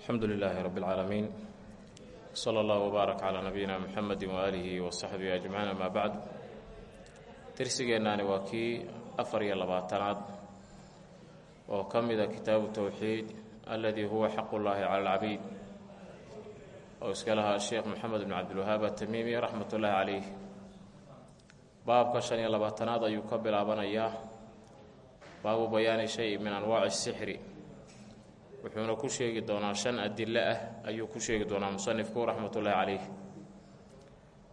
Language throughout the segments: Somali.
alxamdu lilaahi rabi اlcaalamiin sala allah wbaarak calaa nabiyina muxamedi waaalihi wa saxbihi ajmaciin amaa bacd dersigeennaani waa kii afar iyo labaatanaad oo ka mida kitaabu towxiid aladii huwa xaqu llaahi cala alcabiid oo iska lahaa sheekh moxamed bn cabdilwahaab atamiimi raxmat ullaahi calayh. Baabka shan iyo labaatanaad ayuu ka bilaabanayaa baabu bayaani shay min anwaaci sixri wuxuuna ku sheegi doonaa shan adilo ah ayuu ku sheegi doonaa musanifku raxmatullaahi calayh.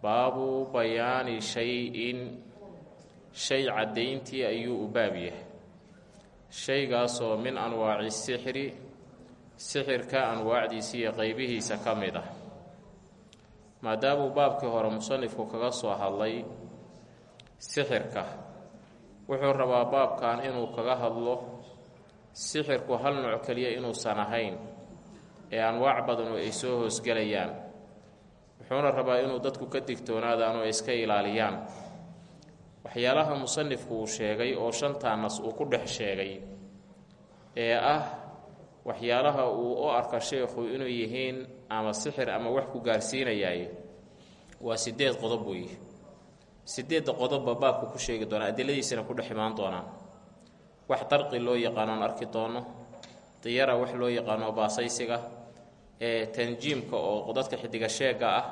Baabu bayaani shay-in shay caddayntii ayuu u baab yahay. Shaygaasoo min anwaaci sixri sixirka anwaacdiisa iyo qeybihiisa ka mid ah. Maadaamuu baabkii hore musanifku kaga soo hadlay sixirka wuxuu rabaa baabkan inuu kaga hadlo sixirku hal nooc keliya inuusan ahayn ee anwaac badanu ay soo hoosgelayaan wuxuuna rabaa inuu dadku ka digtoonaadaan oo ay iska ilaaliyaan. Waxyaalaha musanifku uu sheegay oo shantaa nas uu ku dhex sheegay ee ah waxyaalaha uu u arka sheekhu inuu yihiin ama sixir ama wax ku gaarsiinayaay waa sideed qodob weeye sideedda qodobba baabku ku sheegi doonaa adiladiisana ku dhex imaan doonaan wax darqi loo yaqaano aan arki doono diyara wax loo yaqaano baasaysiga tanjiimka oo dadka xidiga sheega ah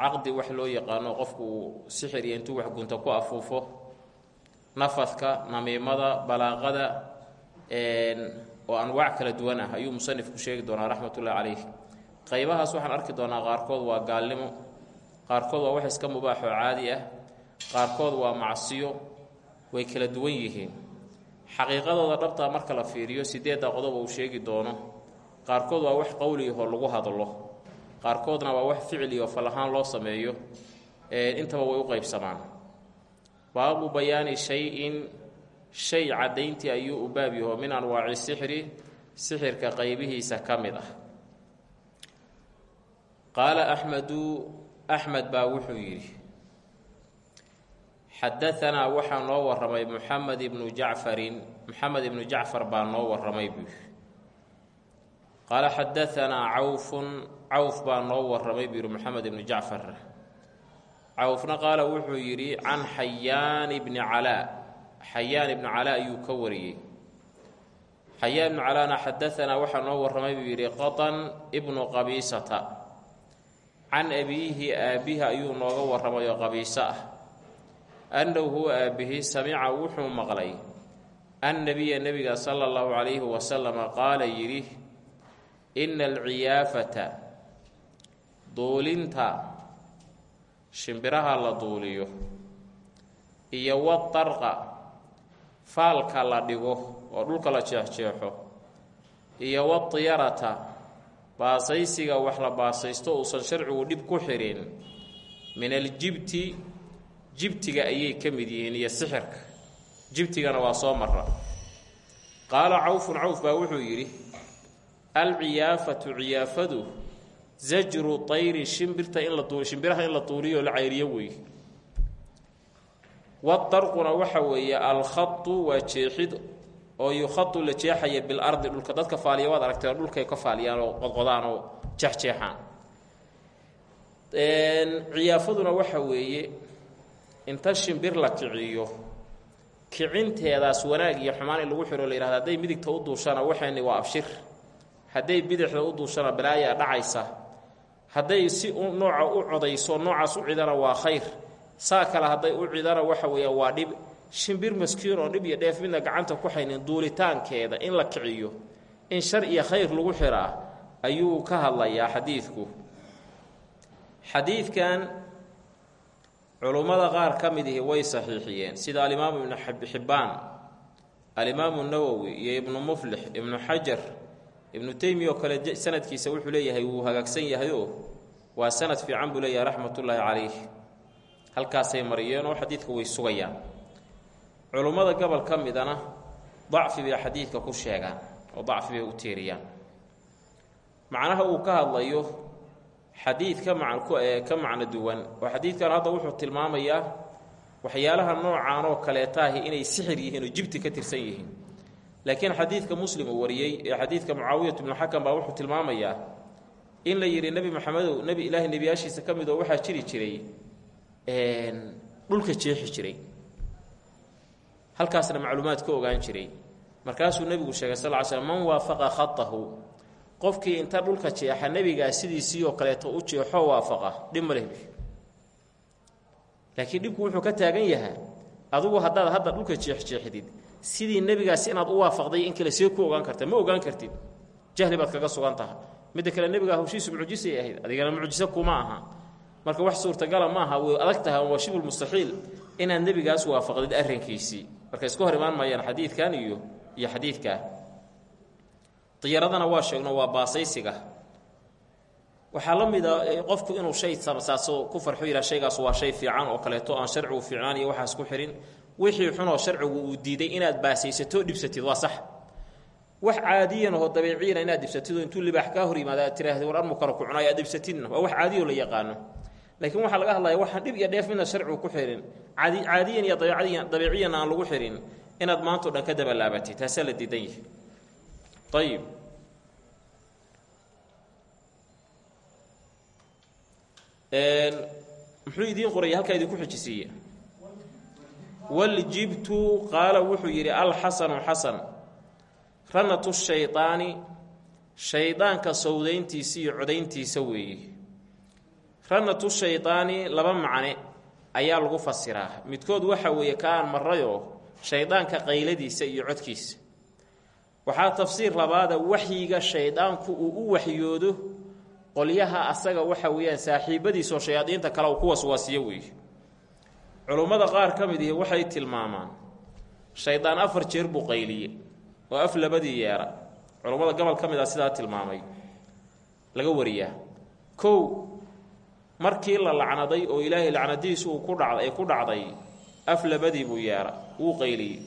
caqdi wax loo yaqaano qofku sixir iyo intuu wax gunta ku afuufo nafadka namiimada balaaqada oo anwaac kala duwan ah ayuu musanifku sheegi doonaa raxmatullahi calayh. Qaybahaas waxaan arki doonaa qaarkood waa gaalnimo qaarkood waa wax iska mubaaxoo caadi ah qaarkood waa macsiyo way kala duwan yihiin. Xaqiiqadooda dhabtaa marka la fiiriyo sideedda qodob uu sheegi doono qaarkood waa wax qowliyahoo lagu hadlo. Qaarkoodna waa wax ficli oo fal ahaan loo sameeyo intaba way u qeybsamaan baabu bayaani shay-in shay caddayntii ayuu u baab yaho min anwaaci sixri sixirka qeybihiisa ka mid ah. Qaala axmedu axmed baa wuxuu yidhi xadaanaa waxaa noo waramay muxamed ibnu jacfarin moxamed ibnu jacfar baa noo waramay buu qaala xadaanaa cawfun cawf baa noo waramay buu yidhi moxamed ibnu jacfar cawfna qaala wuxuu yidhi can xayaan ibni calaa xayaan ibnu calaa ayuu ka wariyey xayaan ibnu calaana xadaanaa waxaa noo waramay buu yidhi qatan ibnu qabiisata can abiihi aabbihi ayuu nooga warramay oo qabiiso ah annahu huwa aabbihi samica wuxuu maqlay annabiya nebiga sala allahu calayhi wasalama qaala yidhi ina alciyaafata duulinta shimbiraha la duuliyo iyo wadarqa faalka la dhigo oo dhulka la jeexjeexo iyo wadiyarata baasaysiga wax la baasaysto uusan sharcigu dhib ku xidhin min aljibti jibtiga ayay ka mid yihiin iyo sixirka. Jibtigana waa soo mara qaala cawfun cawf baa wuxuu yidhi alciyaafatu ciyaafadu zajru tayri shimbirta in la shimbiraha in la duuliyo la cayriyo wey wadarquna waxa weeye alkhadu waa jeexid oo yukhadu la jeexaya bilardi dhulka dadka faaliya waad aragtee dhulkay ka faaliyaan oo qodqodaan oo jeexjeexaan. Ciyaafaduna waxa weeye inta shimbir la kiciyo kicinteedaas wanaag iyo xumaan in lagu xiro la yihahda hadday midigta u duushana waxayni waa abshir. Hadday bidixda u duushana balaayaa dhacaysa. Hadday si nooca u codayso noocaas u cidana waa khayr. Saa kale hadday u cidana waxa weeya waa dhib. Shimbir maskiin oo dhib iyo dheef midna gacanta ku haynin duulitaankeeda in la kiciyo in shar iyo khayr lagu xiraa ayuu ka hadlayaa xadiidku. Xadiidkan culummada qaar ka mid ihi way saxiixiyeen. Sida alimaamu ibnu xibbaan alimaamu nawowi iyo ibnu muflix ibnu xajar ibnu teymiya oo kale sanadkiisa wuxuu leeyahay wuu hagaagsan yahayoo waa sanad fiican buu leeyahay raxmatullaahi calayh. Halkaasay mariyeen oo xadiidka way sugayaan. Culummada gobol ka midana dacfi bay xadiidka ku sheegaan oo dacfi bay u tiiriyaan. Macnaha uu ka hadlayo xadiid ka mac ka macno duwan. Oo xadiidkan hadda wuxuu tilmaamayaa waxyaalaha noocaan oo kaleetaahi inay sixir yihiin oo jibti ka tirsan yihiin. Laakiin xadiidka muslim uu wariyey ee xadiidka mucaawiyat bnu xakam baa wuxuu tilmaamayaa in la yidhi nebi maxamedow nebi ilaahay nebiyaashiisa ka mid oo waxaa jiri jiray dhulka jeexi jiray. Halkaasna macluumaad ka ogaan jiray. Markaasuu nebigu sheegay sal ly slm man waafaqa khatahu qofkii inta dhulka jeexa nebigaa sidiisii oo kaleeto u jeexo waafaqa dhib ma laakiin dhibku wuxuu ka taagan yahaa adugu haddaad hadda dhulka jeexjeexdid sidii nebigaas inaad u waafaqday in kale see ku ogaan karta ma ogaan kartid. Jahli baad kaga sugan taha midda kale nebigaa hawshiisu mucjisay ahayd adigana mucjiso kuma aha. Marka wax suurtagala ma aha way adag tahay waa shibul mustaxiil inaad nebigaas waafaqdid arrinkiisii. Marka isku hor imaan maayaan xadiidkan iyo iyo xadiidkaa diyaradana waa sheegno waa baasaysiga. Waxaa la mida qofku inuu shay samsaaso ku farxo yidhaha shaygaas waa shay fiican oo kaleeto aan sharcigu fiicnaan iyo waxaas ku xihin wixii xunoo sharcigu uu diiday inaad baasaysato dhibsatid waa sax. Wax caadiyan oo dabiiciyana inaad dhibsatidoo intuu libaax kaa hor yimaada aad tiraahda war armu kale ku cunay aad dhibsatidna. Waa wax caadiyoo la yaqaano. Laakiin waxaa laga hadlaya waxaan dhib iyo dheef midna sharcigu ku xihin caadi caadiyan iyo dabiiciyan aan lagu xihin inaad maantao dhan ka dabalaabatid taasaa la diidan yahay ayib muxuu idiin qoraya halkaa idinku xijisiiye waljibtu qaala wuxuu yidhi alxasanu xasan ranatu shaydaani shaydaanka sawdayntiisa iyo codayntiisa weeye ranatu shaydaani laba macne ayaa lagu fasiraa midkood waxa weeye kaan marayoo shaydaanka qayladiisa iyo codkiisa waxaa tafsiir labaada waxyiga shaydaanku uu u waxyoodo qolyaha asaga waxa weeyaan saaxiibadiisoo shayaadiinta kale ku waswaasiyo weeye culummada qaar ka mid ihi waxay tilmaamaan shaydaan afar jeer buu qayliye oo af labadii yeera. Culummada gobol ka mid ah sidaa tilmaamay laga wariyaa. Kow markii la lacnaday oo ilaahay lacnadiisu uu ku dhacday ay ku dhacday af labadii buu yeera wuu qayliyey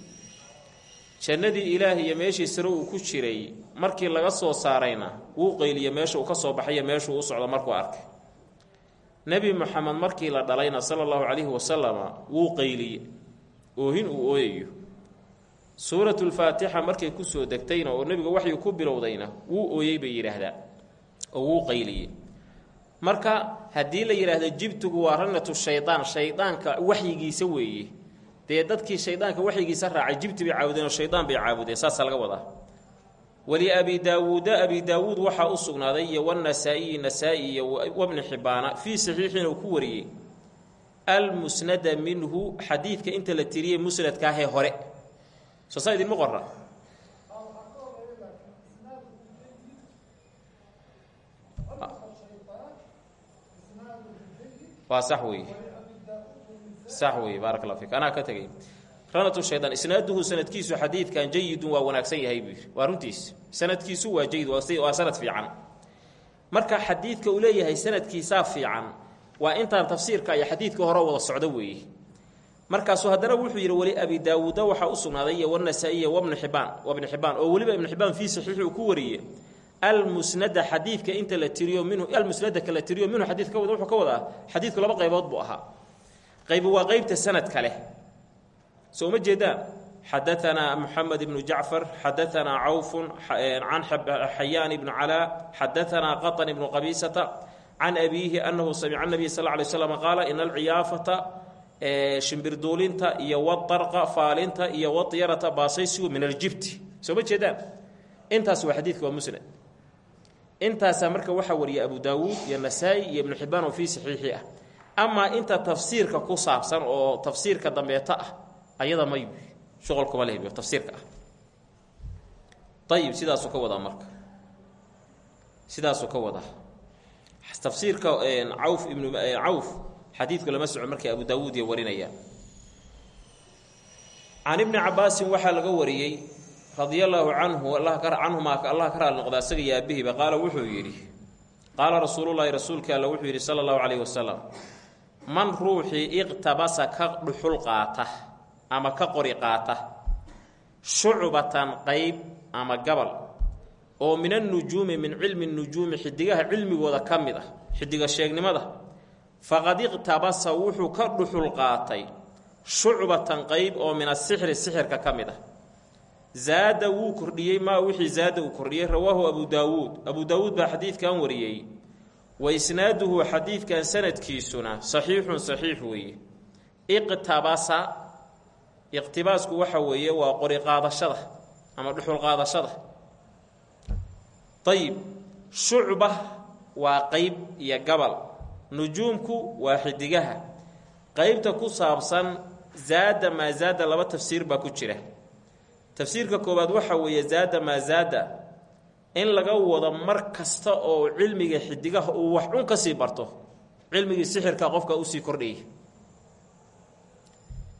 jannadii ilaahay iyo meeshii sare uu ku jiray markii laga soo saarayna wuu qayliye meesha uu ka soo baxayo meeshuu u socdo markuu arkay. Nebi moxamed markii la dhalayna sala allahu calayhi wasalama wuu qayliye oohin uu ooyayo. Suuratulfaatixa markay ku soo degtayna oo nebiga waxyu ku bilowdayna wuu ooyey bay yidhaahdaa oo wuu qayliye marka haddii la yidhaahdo jibtugu waa ranatu shaydaan shaydaanka waxyigiisa weeye dee dadkii shaydaanka waxyigiisa raacay jibti bay caabudeen oo shaydaan bay caabudeen saasaa laga wadaa. Wali abi daawuuda abi daawuud waxaa u sugnaaday iyo wanasaa'iyi nasaa-i iyo wabni xibbaana fii saxiixin uu ku wariyey. Almusnada minhu xadiidka inta la tiriyey musnadkaahee hore. Soo saa idinma qora waa sax weeye sax allah fik anaa ka tegay ranatu shaydaan isnaaduhu sanadkiisu xadiidkan jayidun waa wanaagsan yahay buu runtiis. Sanadkiisu waa jayid waa sanad fiican. Marka xadiidka uu leeyahay sanadkiisaa fiican waa intaan tafsiirka iyo xadiidka hore wada socdo weeye markaasuu haddana wuxuu yidhi weli abi daawuuda waxaa u sugnaaday iyo wanasaa'iya wabni xibaan wabni xibaan oo weliba ibnu xibaan fii saxiixi uu ku wariyey. Almusnada xadiidka inta la tiriyo minhu almusnada ka la tiriyo minhu xadiidka wada wuxuu ka wadaa xadiidku laba qaybood buu ahaa qaybi waa qeybta sanadka leh. Soo ma jeedaan xadaanaa moxamed ibnu jacfar xadaanaa cawfun can xayaan ibnu calaa xadaanaa qaطan ibnu qabiisata can abiihi anahu samica nabiy sal ly slam qaala ina alciyaafata shimbirduulinta iyo wadarqa faalinta iyo wadyarata baasaysigu min aljibti. Soo ma jeedaan intaas waa xadiidka waa musnad. Intaasaa marka waxaa wariyay abu daawuud iyo nasaa-i iyo ibnu ah amaa inta tafsiirka ku saabsan oo tafsiirka dambeeto ah ayada may shuqolkuma leh tafsiirka ah. Ayib sidaasuu ka wadaa marka. Sidaasuu ka wadaa. Tafsiirka cawf ibnu cawf xadiidku lama soco markay abu daawuud iyo warinayaan can ibni cabaasin waxaa laga wariyey radia allaahu canhu canhumaa allah ka raali noqda asaga iyo aabihiiba qaala wuxuu yidhi qaala rasuulullaahi rasuulka alla wuxuu yidhi sala allahu calayhi wasalam man ruuxii iqtabasa ka dhuxul qaata ama ka qori qaata. Shucbatan qayb ama gabal. Oo min annujuumi min cilmi nujuumi xidigaha cilmigooda ka mid ah xidiga sheegnimada. Faqad iqtabasa wuxuu ka dhuxul qaatay shucbatan qayb oo min asixri sixirka ka mid ah. Zaada wuu kordhiyey maa wixii zaada uu kordhiyey? Rawaahu abu daawuud. Abu daawuud baa xadiidkan wariyey wa isnaaduhu xadiidkan sanadkiisuna saxiixun saxiix weeye. Iqtabasa iqtibaasku waxa weeye waa qori qaadashada ama dhuxul qaadashada. Ayib shucba waa qeyb iyo gabal. Nujuumku waa xidigaha. Qeybta ku saabsan zaada maa zaada laba tafsiir baa ku jira. Tafsiirka koowaad waxa weeye zaada maa zaada in laga wado mar kasta oo cilmiga xidigaha uu wax cun ka sii barto cilmigii sixirka qofka u sii kordhaya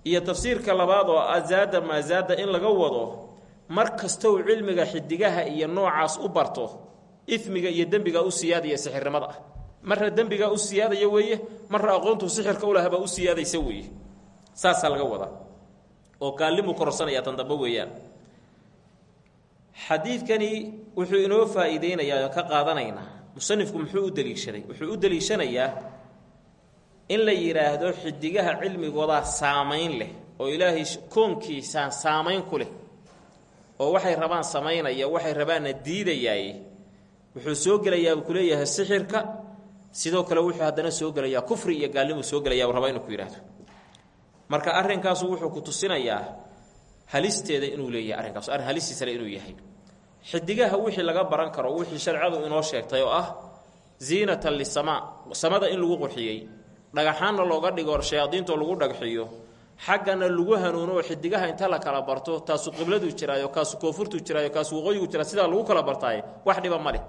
iyo tafsiirka labaad oo ah zaada maa zaada in laga wado mar kasta uu cilmiga xidigaha iyo noocaas u barto ifmiga iyo dembiga u siyaadaya sixirnimada ah. Marna dembigaa u siyaadaya weeye marna aqoontuu sixirka u lahabaa u siyaadaysa weeye. Saasaa laga wadaa. Oo kaallimuu kororsanaya tan dambe weeyaan xadiidkani wuxuu inoo faa'iideynayaa oo ka qaadanaynaa musanifku muxuu u deliishaday? Wuxuu u deliishanayaa in la yidhaahdo xidigaha cilmigoodaa saamayn leh oo ilaahay koonkiisaan saamayn ku leh oo waxay rabaan samaynaya waxay rabaanna diidayaaye wuxuu soo gelayaa ku leeyahay sixirka sidoo kale wuxuu haddana soo gelayaa kufri iyo gaalnimuu soo gelaya uu rabaa inuu ku yidhaahdo marka arrinkaasu wuxuu ku tusinayaa halisteeda inuu leeyahay arrinkaas arrin halistiisale inuu yahay. Xidigaha wixii laga baran karo wixii sharcadu inoo sheegtay oo ah ziinatan lisamaa samada in lagu qurxiyey dhagaxaanna looga dhigo shayaadiintoo lagu dhagxiyo xaggana lagu hanuuno xidigaha inta la kala barto taasu qibladu jiraayo kaasu koonfurtu jiraayo kaasu waqooyigu jiraa sidaa lagu kala bartaaye wax dhiba ma leh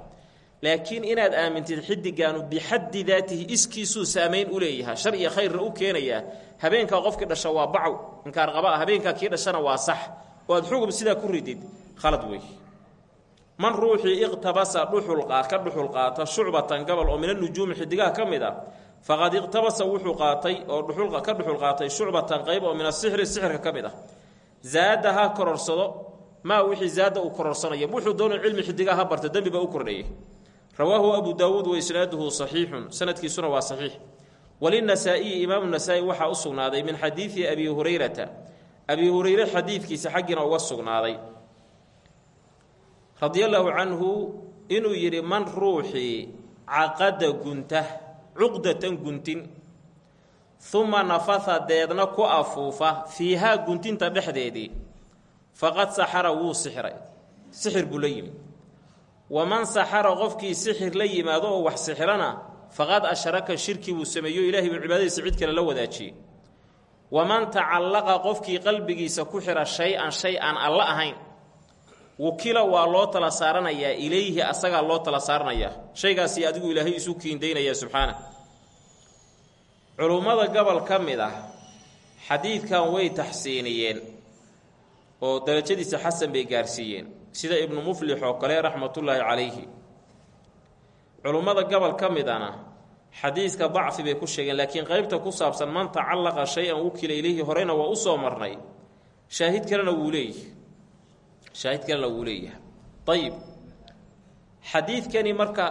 laakiin inaad aamintid xidigaanu bixaddi daatihi iskiisuu saamayn u leeyahay. Shar iyo khayrna u keenayaa habeenkaa qofkii dhasha waa bacow inkaarqaba ah habeenkaa kii dhashana waa sax. Oo aad xugub sidaa ku ridid khalad wey. Man ruuxii iqtabasa dhuxulqaa ka dhuxul qaata shucbatan gabal oo mina nujuumi xidigaha ka mid a faqad iqtabasa wuxuu qaatay oo ka dhuxul qaatay shucbatan qayb oo min asixri sixirka ka mid ah zaada ha kororsado maa wixii zaada uu kororsanaya wuxuu doona cilmi xidigaha ha dembi baa u kordhayay rawaahu abu daawuud wa isnaaduhu saxiixun. Sanadkiisuna waa saxiix. Walinasaa'iyi imaamu nasaa-i waxaa u sugnaaday min xadiidi abi hurayrata. Abi hureyre xadiidkiisa xaggiina uga sugnaaday. Radia allaahu canhu inuu yidhi man ruuxii caqada gunta cuqdatan guntin uma nafatha deedna ku afuufa fiihaa guntinta dhexdeedii faqad saxara wuu sixiray sixir buu la yimi waman saxara qofkii sixir la yimaado oo wax sixirana faqad ashraka shirki buu sameeyo ilaahay buu cibaadadiisa cid kale la wadaajiyey. Waman tacallaqa qofkii qalbigiisa ku xira shay-an shay aan alla ahayn wukila waa loo tala saaranayaa ilayhi asagaa loo tala saaranayaa. Shaygaasi adigu ilaahay isu kiindaynaya subxaana. Culummada gobol ka mid ah xadiidkan way taxsiiniyeen oo darajadiisa xasan bay gaarsiiyeen sida ibnu muflix oo kale raxmatullaahi calayhi. Culummada gobol ka midana xadiidka dacfi bay ku sheegeen laakiin qeybta ku saabsan man tacallaqa shay-an wukila ilayhi horeyna waa u soo marnay. Shaahid kalena wuu leeyahy shaahid kalena wuu leeyahay ayib xadiidkani marka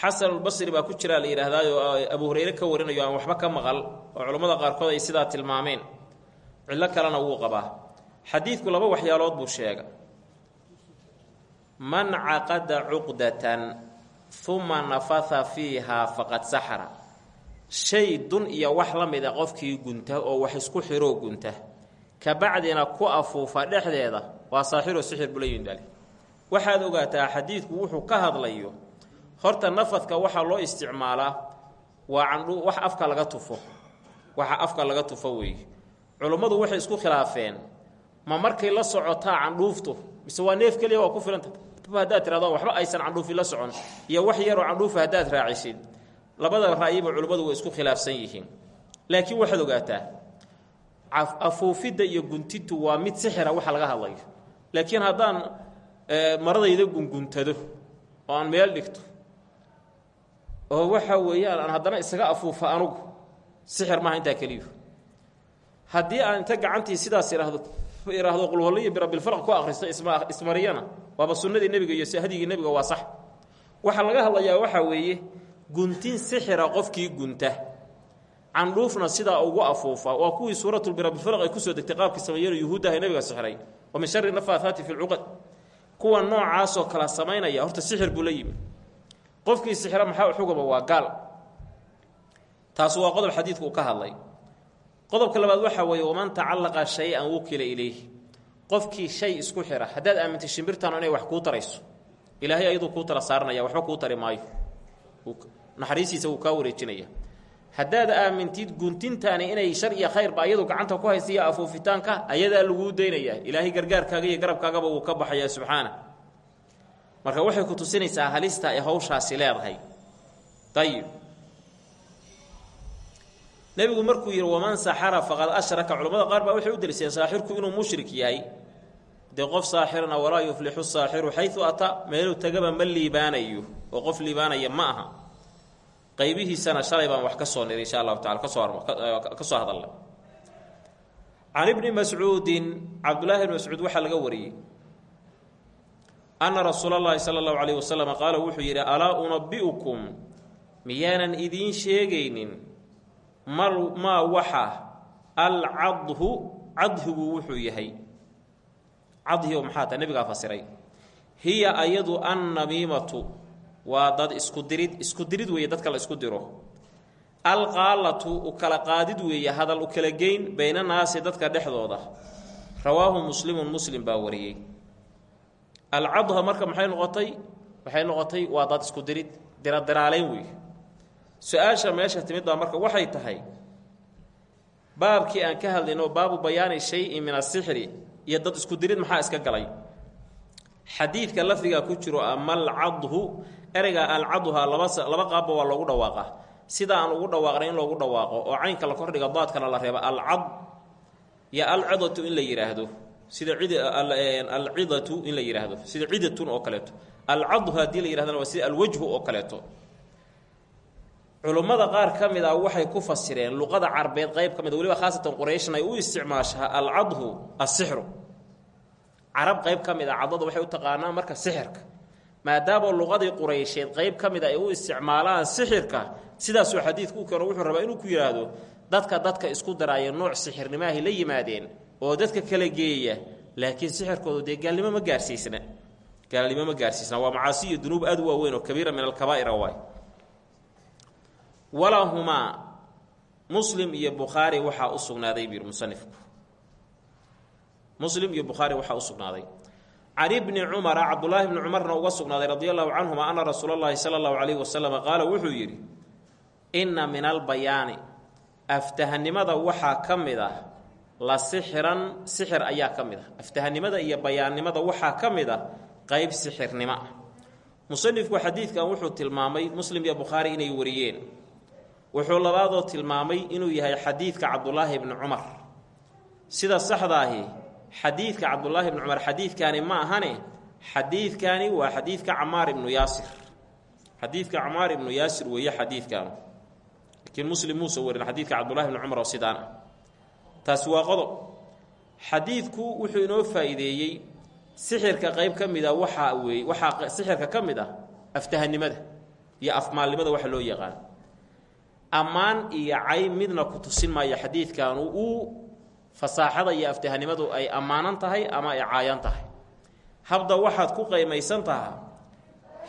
xasanulbasri baa ku jiraa la yidhaahdaayoo abu hureyre ka warinayo aan waxba ka maqal oo culammada qaarkood ay sidaa tilmaameen. Cillo kalena wuu qabaa. Xadiidku laba waxyaalood buu sheega man caqada cuqdatan uma nafatha fiihaa faqad saxara. Shay dun iyo wax la mida qofkii gunta oo wax isku xiroo gunta. Kabacdina ku afuufa dhexdeeda waa saaxiro sixir bulayindale waxaad ogaataa xadiidku wuxuu ka hadlayo horta nafadka waxaa loo isticmaalaa waa candhu wax afka laga tufo. Waxa afka laga tufo weeye culummadu waxay isku khilaafeen ma markay la socotaa candhuuftu mise waa neef keliya waa ku filanta haddaad tirahdo waxba aysan candhuufi la socon iyo wax yaroo candhuufa haddaad raacisid labada ra'yiba culimmadu way isku khilaafsan yihiin. Laakiin waxaad ogaataa afuufidda iyo guntintu waa mid sixira waxa laga hadlayo. Laakiin haddaan maradayda gunguntado oo aan meel dhigto oo waxa weeyaan aan haddana isaga afuufa anugu sixir maaha intaa keliyu haddii aan inta gacantii sidaas idhaahdo idhaahdo qulwalliyo birabbilfalq ku akhristo isma ismariyana. Waaba sunnadii nebiga iyo hadigii nebiga waa sax. Waxaa laga hadlayaa waxaa weeye guntin sixira qofkii gunta. Candhuufna sidaa ugu afuufa. Waa kuwii suuratulbirabbilfalq ay ku soo degtay qaabkii sameeyeen yuhuuddaha nebiga sixiray wa min shari nafaathaati fi lcuqad kuwa noocaasoo kala samaynaya horta sixir buu qofkii sixira maxaa xugaba? Waa gaal. Taasu waa qodob xadiidku ka hadlay qodobka labaad waxaa weeye waman tacallaqa shay-an wukila ilayhi. Qofkii shay isku xira haddaad aamintay shimbirtaanu inay wax kuu tarayso ilaahay ayaduu kuu tala saaranaya waxba kuu tari maayo. Naxariistiisa wuu kaa wareejinaya haddaad aamintid guntintaani inay shar iyo khayrba ayadu gacanta ku haysa iyo afuufitaanka ayadaa laguu daynaya ilaahay gargaarkaaga iyo garabkaagaba wuu ka baxayaa subxaana marka waxay ku tusinaysaa halista ay hawshaasi leedahay. Ayib nebigu markuu yidhi waman saxara faqad ashraka. Culamada qaar baa waxay u deliseen saaxirku inuu mushrik yahay. Dee qof saaxirna walaa yuflixu saaxiru xayu ata. Meeluu tagaba ma liibaanayo oo qof liibaanaya ma aha. Qaybihiisana shalay baan wax ka soo niri insha allahu ka soo ka soo hadalnay can ibni mascuudin cabdullaahi ibni mascuud waxaa laga wariyey. Anna rasuula llahi sala allahu calayh wasalam qaala wuxuu yidhi alaa unabi'ukum miyaanan idiin sheegaynin mal maa waxa alcadhu cadhigu wuxuu yahay. Cadhigo maxaa tahay nebigaa fasiray. Hiya ayadu annamiimatu. Waa dad isku dirid isku dirid weeye dadka la isku diro. Alqaalatu u kala qaadid weeye hadal u kala geyn bayna naasi dadka dhexdooda. Rawaahu muslimun muslim baa wariyey. Alcadha marka maxay noqotay? Waxay noqotay? Waa dad isku dirid diradiraaleyn weeye su'aasha meesha timid baa marka waxay tahay baabkii aan ka hadlayno baabu bayaani shayin min asixri iyo dad isku dirid maxaa iska galay? Xadiidka lafdigaa ku jiro ama alcadhu ereyga alcadha laba laba qaabba waa loogu dhawaaqaa. Sida aan ugu dhawaaqnay in loogu dhawaaqo oo caynka la kordhiga daadkana la reebo alcad iyo alcidatu in la yidhaahdo sida alcidatu in la yidhaahdo sida cidatun oo kaleeto. Alcadhu haddii la yihahdana waa sida alwajhu oo kaleeto culummada qaar ka mid a waxay ku fasireen luqada carbeed qayb ka mid weliba khaasatan qurayshna ay u isticmaashaa alcadhu asixru carab qayb ka mid a cadada waxay u taqaanaa marka sixirka. Maadaama luqadii quraysheed qayb ka mid a ay u isticmaalaan sixirka sidaasuu xadiidku u keeno wuxuu rabaa inuu ku yidhaahdo dadka dadka isku daraaya nooc sixirnimaahay la yimaadeen oo dadka kala geeya laakiin sixirkoodu dee gaalnimo ma gaarsiisna. Gaalnimo ma gaarsiisna waa macaasi iyo dunuub aad u waaweyn oo kabiira min alkabaa'ira waay walahumaa muslim iyo bukhaari waxaa u sugnaaday musanifku. Muslim iyo bukhaari waxaa u sugnaaday. Can ibni cumara cabdullaahi bni cumarna uga sugnaaday radi allahu canhuma ana rasuula llahi sala allahu calayhi wasalama qaala wuxuu yidhi inna min albayaani aftahanimada waxaa ka mid ah la sixiran sixir ayaa ka mid ah. Aftahanimada iyo bayaannimada waxaa ka mid ah qeyb sixirnimo ah. Musanifku xadiidkan wuxuu tilmaamay muslim iyo bukhaari inay wariyeen wuxuu labaadoo tilmaamay inuu yahay xadiidka cabdulaahi bni cumar. Sida saxdaahi xadiidka cabdulaahi bni cumar xadiidkaani ma ahane xadiidkaani waa xadiidka camaar ibnu yaasir. Xadiidka camaar ibnu yaasir weeye xadiidkaanu. Laakiin muslim muuse warin xadiidka cabdulahi bni cumar oo sidaan ah. Taasi waa qodob. Xadiidku wuxuu inoo faa'iideeyey sixirka qayb ka mid a waxaa sixirka ka mid ah aftahanimada iyo afmaalnimada waxa loo yaqaan ammaan iyo cay midna ku tusin maayo xadiidkaanu. Uu fasaaxada iyo aftahanimadu ay ammaanan tahay ama ay caayan tahay. Habda waxaad ku qaymaysan tahaa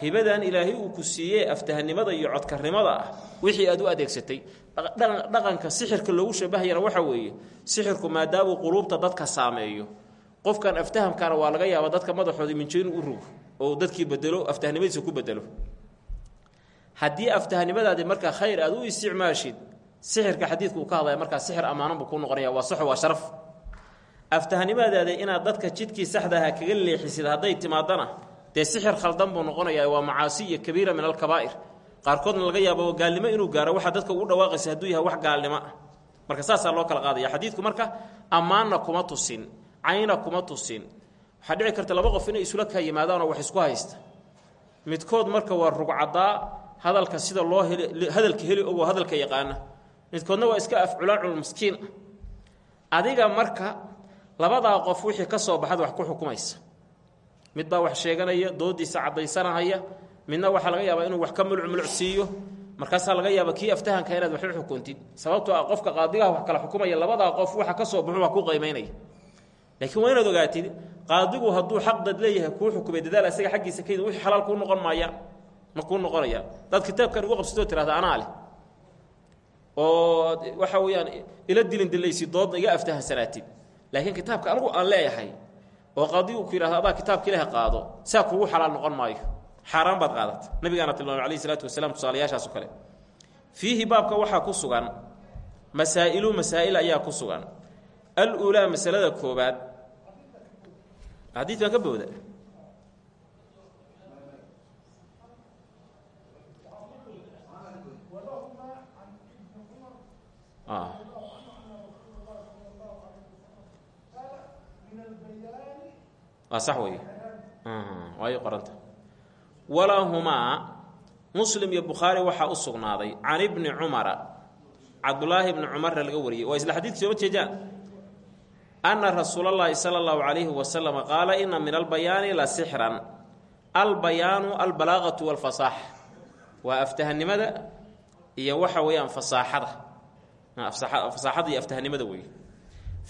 hibadan ilaahay uu ku siiyey aftahanimada iyo codkarnimada ah wixii aad u adeegsatay. Dhaqanka sixirka loogu shabahayana waxa weeye sixirku maadaamuu quluubta dadka saameeyo. Qofkan aftahamkaana waa laga yaaba dadka madaxooda minjeyn u rogo oo dadkii bedelo aftahanimadiisa ku bedelo haddii aftahanimadaadi markaa khayr aad u isticmaashid sixirka xadiidku ka hadlaya markaa sixir ammaanan buu kuu noqonaya waa saxo waa sharaf. Aftahanimadaada inaad dadka jidkii saxdaha kaga leexisid hadday timaadana dee sixir khaldan buu noqonayaa waa macaasi iyo kabiira min alkabaa'ir. Qaarkoodna laga yaabo gaalnimo inuu gaaro waxaa dadka ugu dhawaaqaysa hadduu yahay wax gaalnimo ah. Marka saasaa loo kala qaadaya. Xadiidku marka ammaanna kuma tusin cayna kuma tusin. Waxaa dhici karta laba qof inay isula kaa yimaadaanoo wax isku haysta. Midkood marka waa rugcadaa hadalka sida loo heli hadalka heli ogoo hadalka yaqaana. Midkoodna waa iska afculaancul maskiin ah adiga marka labadaa qof wixii ka soo baxad wax ku xukumaysa. Mid baa wax sheeganaya doodiisa caddaysanahaya. Midna waxaa laga yaabaa inuu wax ka muluc muluc siiyo markaasaa laga yaaba kii aftahanka inaad wax u xukuntid. Sababtoo ah qofka qaadigaha wax kala xukumaya labadaa qof waxa ka soo baxu wax ku qaymaynaya. Laakiin waa inaad ogaatid qaadigu hadduu xaqdad leeyahay kuu xukumay dadaal isaga xaggiisa ka wixii xalaal kuu noqon maayaan ma kuu noqonaya. Dad kitaabkan igu qabsatoo tirahda anaa oo waxa weeyaan ila dilin dilaysi doodna iga aftahasanaatid laakiin kitaabka anigu aan leeyahay oo qaadigu ku yidhahdo adaa kitaabka ilaah qaado saa kugu xalaal noqon maayo. Xaaraan baad qaadata. Nabigaana tilmaamay alayhi salaatu wasalaam tusaalayaashaas oo kale. Fiihi baabka waxaa ku sugan masaa'ilu masaa'il ayaa ku sugan. Aluulaa masalada koobaad xadiidkan ka booda sax wey waayo qoranta walahumaa muslim iyo bukhaari waxaa u sugnaaday can ibni cumara cabdulaahi bni cumarna laga wariyey waa isla xadiidki sooma jeejaan anna rasuula llaahi sala allahu calayhi wasalama qaala ina min albayaani la sixran albayaanu albalaaqatu walfasaaxa waa aftahanimada iyo waxa weeyaan fasaaxada fasaaxada iyo aftahanimada weeye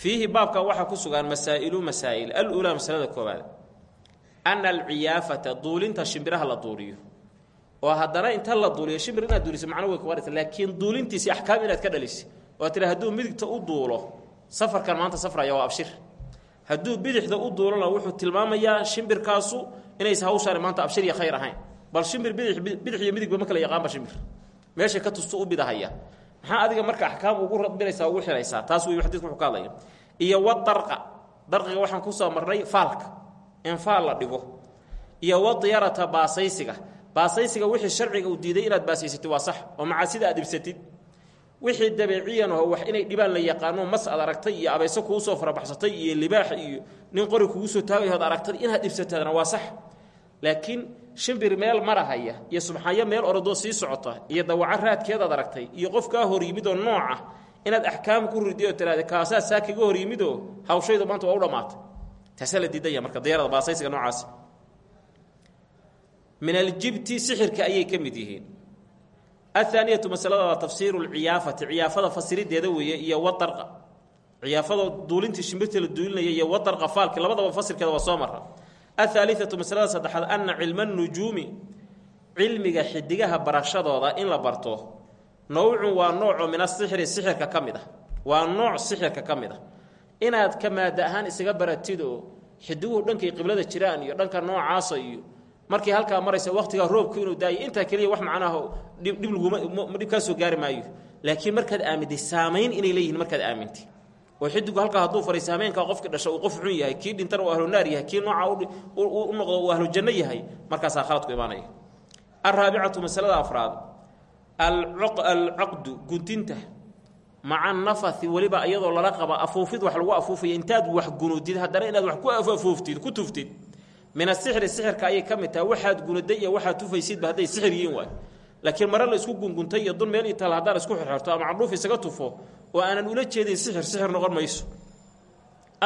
fiihi baabka waxaa ku sugan masaa'ilu masaa'il. Aluulaa masalada koowaad. Ana alciyaafata duulinta shimbiraha la duuliyo oo haddana inta la duuliyo shimbir inaad duuliso macno way kuqaraysa laakiin duulintiisi axkaam inaad ka dhalisi oo tiri hadduu midigta u duulo safarkan maanta safraya waa abshir. Hadduu bidixda u duulona wuxuu tilmaamayaa shimbirkaasu inaysa hawshaani maanta abshir iyo khayr ahayn. Bal shimbir bidix iyo midigba ma kala yaqaanba shimbir. Meeshay ka tustu u bidahaya maxaa adiga marka axkaam ugu rabinaysaa ugu xiraysaa? Taas wey xadiidku wuxuu ka hadlaya. Iyo wadarqa darqiga waxaan ku soo marnay faalka. In faal la dhigo. Iyo wadiyarata baasaysiga. Baasaysiga wixii sharciga uu diiday inaad baasaysatid waa sax oo macaasida aad dhibsatid wixii dabeeciyan oo wax inay dhibaan la yaqaano mas aad aragtay iyo abayso kugu soo farabaxsatay iyo libaax iyo nin qori kugu soo taagayo ad aragtay inaad dhibsatadna waa sax. Laakiin shimbir meel marahaya iyo subxaanyo meel orodoo sii socota iyo dawaco raadkeedaad aragtay iyo qof kaa hor yimid oo nooca inaad axkaam ku ridiy oo tiraada kaasaa saa kaga hor yimidoo? Hawshaydu maanta waa u dhammaatay. Taasaa la marka dayarada baasaysiga noocaasi min aljibti sixirka ayay ka yihiin. Athaaniyatu masalada waa tafsiiru lciyaafati ciyaafada fasirideeda weeye iyo wadarqa ciyaafada duulintii shimbirta la duulinaya iyo wadarqa faalki labadaba fasirkeeda waa soo mara ahaaliatu masalada saddexaad anna cilma nujuumi cilmiga xidigaha barashadooda in la barto nowcun waa nooco min asixri sixirka ka mid ah waa nooc sixirka ka mid ah inaad ka maada ahaan isaga baratid oo xidiguhu dhankay qiblada jiraan iyo dhanka noocaasa iyo markii halkaa maraysa waqtigaa roobku inuu daayo intaa keliya wax macnaaha dhib laguma dhib kaa soo gaari maayo laakiin markaad aamintay saamayn inay leeyihiin markaad aamintay oo xidigu halkaa hadduu fariisa hameenkaa qofki dhasha uu qof xun yahay kii dhintana uu ahlu naar yahay kii nooca u noqdo uu ahlu janno yahay markaasaa khaladku imaanaya. Alraabicatu masalada afraad alcaqdu guntinta maca nafathi weliba iyadoo lala qaba afuufid wax lagu afuufaya intaad wax gunudid haddana inaad wax ku afuuftid ku tuftid min asixri sixirka ayay ka mid tahay waxaad gunuday iyo waxaad tufaysidba hadday sixir yihiin waay. Laakiin mare la isku gunguntay iyo dun meel intaal haddaan isku xirxirto ama candhuuf isaga tufo oo aanan ula jeedin sixir sixir noqon mayso.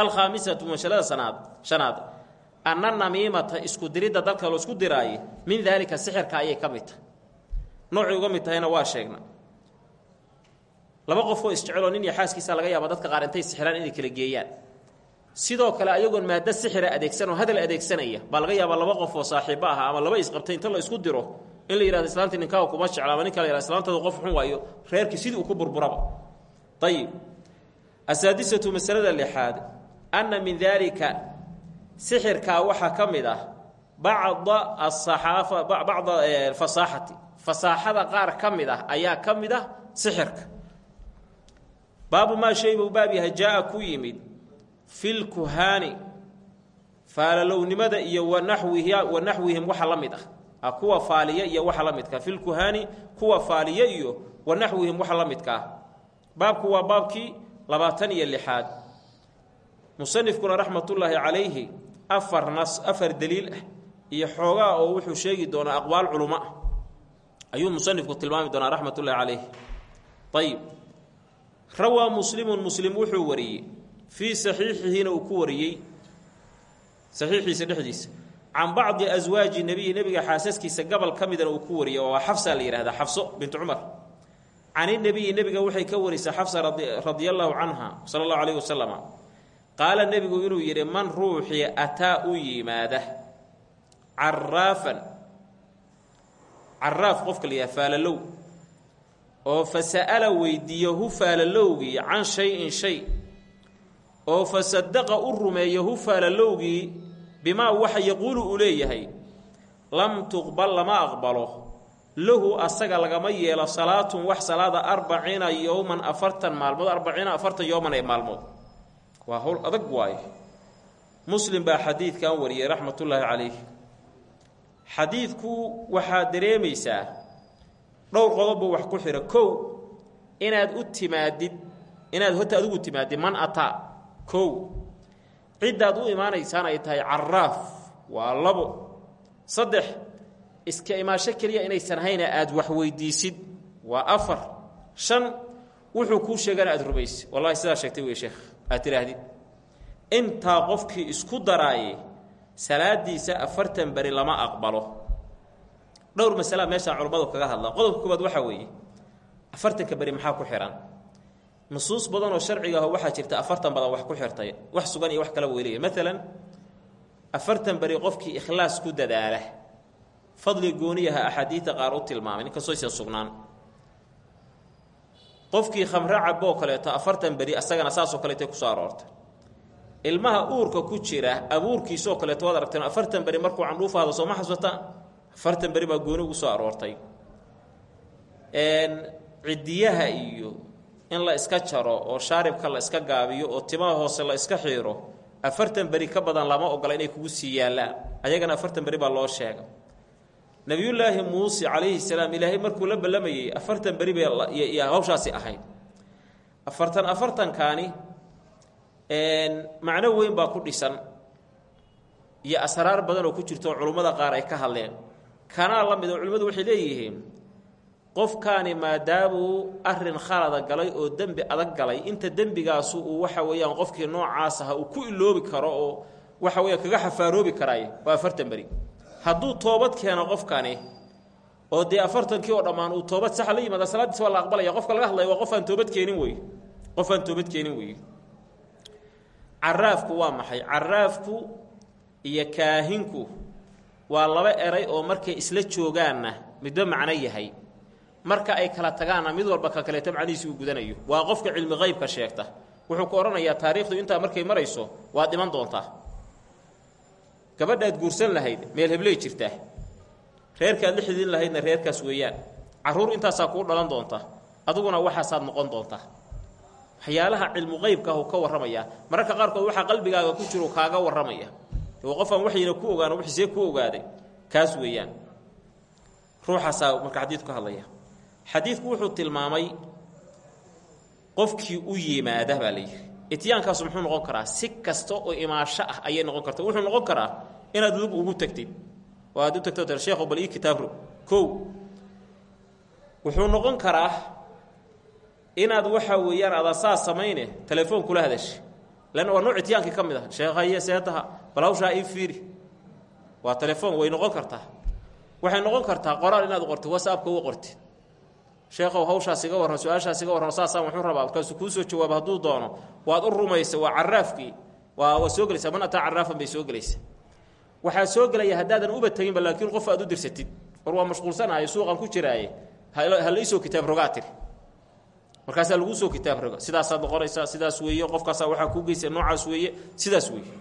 Alkhaamisatu masalada sanaad shanaad. Anna namiimata isku diridda dadka la isku diraaye min daalika sixirka ayay ka mid tahay. Noocay uga mid tahayna waa sheegna. Laba qofoo isjeceloo nin iyo xaaskiisa laga yaaba dadka qaar intay sixiraan sidoo kale ayagoon maaddo sixira adeegsan oo hadal adeegsanaya baa laga yaabaa laba qof oo saaxiibo aha ama laba isqabtay inta la isku diro in la yihahdo islaantii ninkaaga kuma jecla ninka la yhahdo islaantada qof xun waayo reerkii sidii uu ku burburaba ayib asaadisatu masalada lixaad anna min daalika sixirkaa waxaa ka mid ah bacda asaxaafa bacda fasaaxati fasaaxada qaar ka mid ah ayaa ka mid ah sixirka baabu maa shay buu baab yahay jaa-a ku yimid filkuhaani faalalownimada iyo wanaxwihi wa naxwihim waxa la mid ah kuwa faaliya iyo waxa la midka filkuhaani kuwa faaliya iyo wa la midka baabku waa baabkii labaatan iyo lixaad. Musanifkuna raxmatullaahi calayhi afar nas afar daliil ah iyo xoogaa oo wuxuu sheegi doonaa aqwaal culummo ah. Ayuu musanifku tilmaami doonaa raxmatullahi calayhi. Ayib rawaa muslimun muslim wuxuu wariyey. Fii saxiixihiina uu ku wariyey. Saxiixiisa dhexdiisa. Can bacdi aswaaji nebiyi nebiga xaasaskiisa gobol ka midana uu ku wariyey waa xafsa la yihahdaa xafso bintu cumar can inebiyi nebiga waxay ka warisay xafsa radia allaahu canha sala allahu alayh wasalama qaala nebigu inuu yidhi man ruuxii ataa u yimaada caraafan caraaf qofka la faalalow oo fa sa'ala weydiiyo hu faalalowgii can shay-in shay oo fa sadaqa u rumeeyo hu faalalowgii bimaa waxa yaquulu uu leeyahay lam tuqbal lama aqbalo lahu asaga lagama yeelo salaatun wax salaada arbaciina yowman afartan maalmood arbaciina afartan yowman ee maalmood. Waa howl adag waaye. Muslim baa xadiidkan wariyey raxmatullaahi calayh xadiidku waxaad dareemaysaa dhowr qodobba wax ku xidha kow inaad u timaadid inaad horta adigu timaadid man ataa kow. Ciddaad u imaanaysaan ay tahay caraaf waa labo. Saddex iska imaasho keliya inaysan hayna aada wax weydiisid. Waa afar. Shan wuxuu kuu sheegana aada rumaysid. Wallahi sidaa sheegtay wey sheekh. Aad tidhaahdid intaa qofkii isku daraaye salaadiisa afartan beri lama aqbalo. Dhowr masalaa meeshaan culammadu kaga hadla qodobka koobaad waxaa weeye afartanka beri maxaa ku xihan nusuus badan oo sharciga aho waxaa jirta afartan badan wax ku xirtay wax sugan iyo wax kala weelaya maalan afartan beri qofkii ikhlaas ku dadaala fadli gooniyaha axaadiida qaar u tilmaamay ninkastoo aysan sugnaan. Qofkii khamre caboo kaleeto afartan beri asagana saasoo kaleetay ku soo aroortay. Ilmaha uurka ku jira abuurkiisoo kaleeto waad aragteen afartan beri markuu candhuufaado sooma xasbata afartan beri baa gooni ugu soo aroortay. Ciddiyaha iyo in la iska jaro oo shaaribka la iska gaabiyo oo timaha hoose la iska xiiro afartan beri ka badan lama ogola inay kugu sii yaallaan. Ayagana afartan beri baa loo sheega nabiyullaahi muuse calayhi salaam ilaahay markuu la ballamayey afartan beri bay hawshaasi ahayd. Afartan afartankaani macno weyn baa ku dhisan iyo asraar badan oo ku jirto culummada qaar ay ka hadleen. Kanaa la mid oo culimmadu waxay leeyihiin qofkaani maadaamuu arrin khalada galay oo dembi adag galay inta dembigaasu uu waxa weeyaan qofkii noocaas aha uu ku iloobi karo oo waxa weya kaga xafaaroobi karaay waa afartan beri hadduu toobad keeno qofkani oo dee afartankii oo dhammaan uu toobad saxa la yimaada salaadiis waa la aqbalaya qofka laga hadlaya waa qof aan toobad keenin wey qof aan toobad keenin wey caraafku waa maxay? Caraafku iyo kaahinku waa laba eray oo markay isla joogaanna midba macno yahay. Marka ay kala tagaanna mid walba ka kaleeto macnihiisi uu gudanayo. Waa qofka cilmi qeybka sheegta. Wuxuu ku odhanayaa taariikhdu intaa markay marayso waad dhiman doontaa gabadhaad guursan lahayd meel hebley jirtaa. Reerkaad la xidin lahaydna reerkaas weeyaan. Carruur intaasaa kuu dhalan doonta adiguna waxaasaad noqon doontaa waxyaalaha cilmu qeybka uu ka warramayaa mararka qaarkood waxaa qalbigaaga ku jiro kaaga warramaya. Oo qofaan waxayna ku ogaan waxisee ku ogaaday. Kaas weeyaan. Ruuxaasaa marka xadiidku hadlaya. Xadiidku wuxuu tilmaamay qofkii u yimaada baa la yidhi ityaankaasu muxuu noqon karaa si kasta oo imaasho ah ayay noqon karta. Wuxuu noqon karaa inaad lug ugu tagtid. Oo aad u tagto tir sheekho bal ii kitaabro kow wuxuu noqon karaa inaad waxa weeyaan adaa saa samayne telefoon kula hadasha lanna waa nooc ityaankii ka mid ah. Sheekhaye seetaha bal hawshaa ii fiiri. Waa telefoon way noqon kartaa. Waxay noqon kartaa qoraal inaad qortid whatsappka u qortid sheekhow hawshaas iga warran su'aashaas iga warran saasaan wuxuu rabaa markaasuu kuu soo jawaaba hadduu doono waad u rumaysa waa caraafkii waa waa soo gelaysaa man ataa caraafan bay soo gelaysaa waxaa soo gelaya haddaadan uba teginba laakiin qof aad u dirsatid. War waa mashquulsanahay suuqan ku jiraaye ha laisoo kitaab rogaa tiri. Markaasaa laguu soo kitaab roga. Sidaasaad noqonaysaa sidaas weeye qofkaasaa waxaa kuu geysa noocaas weeye sidaas weeye.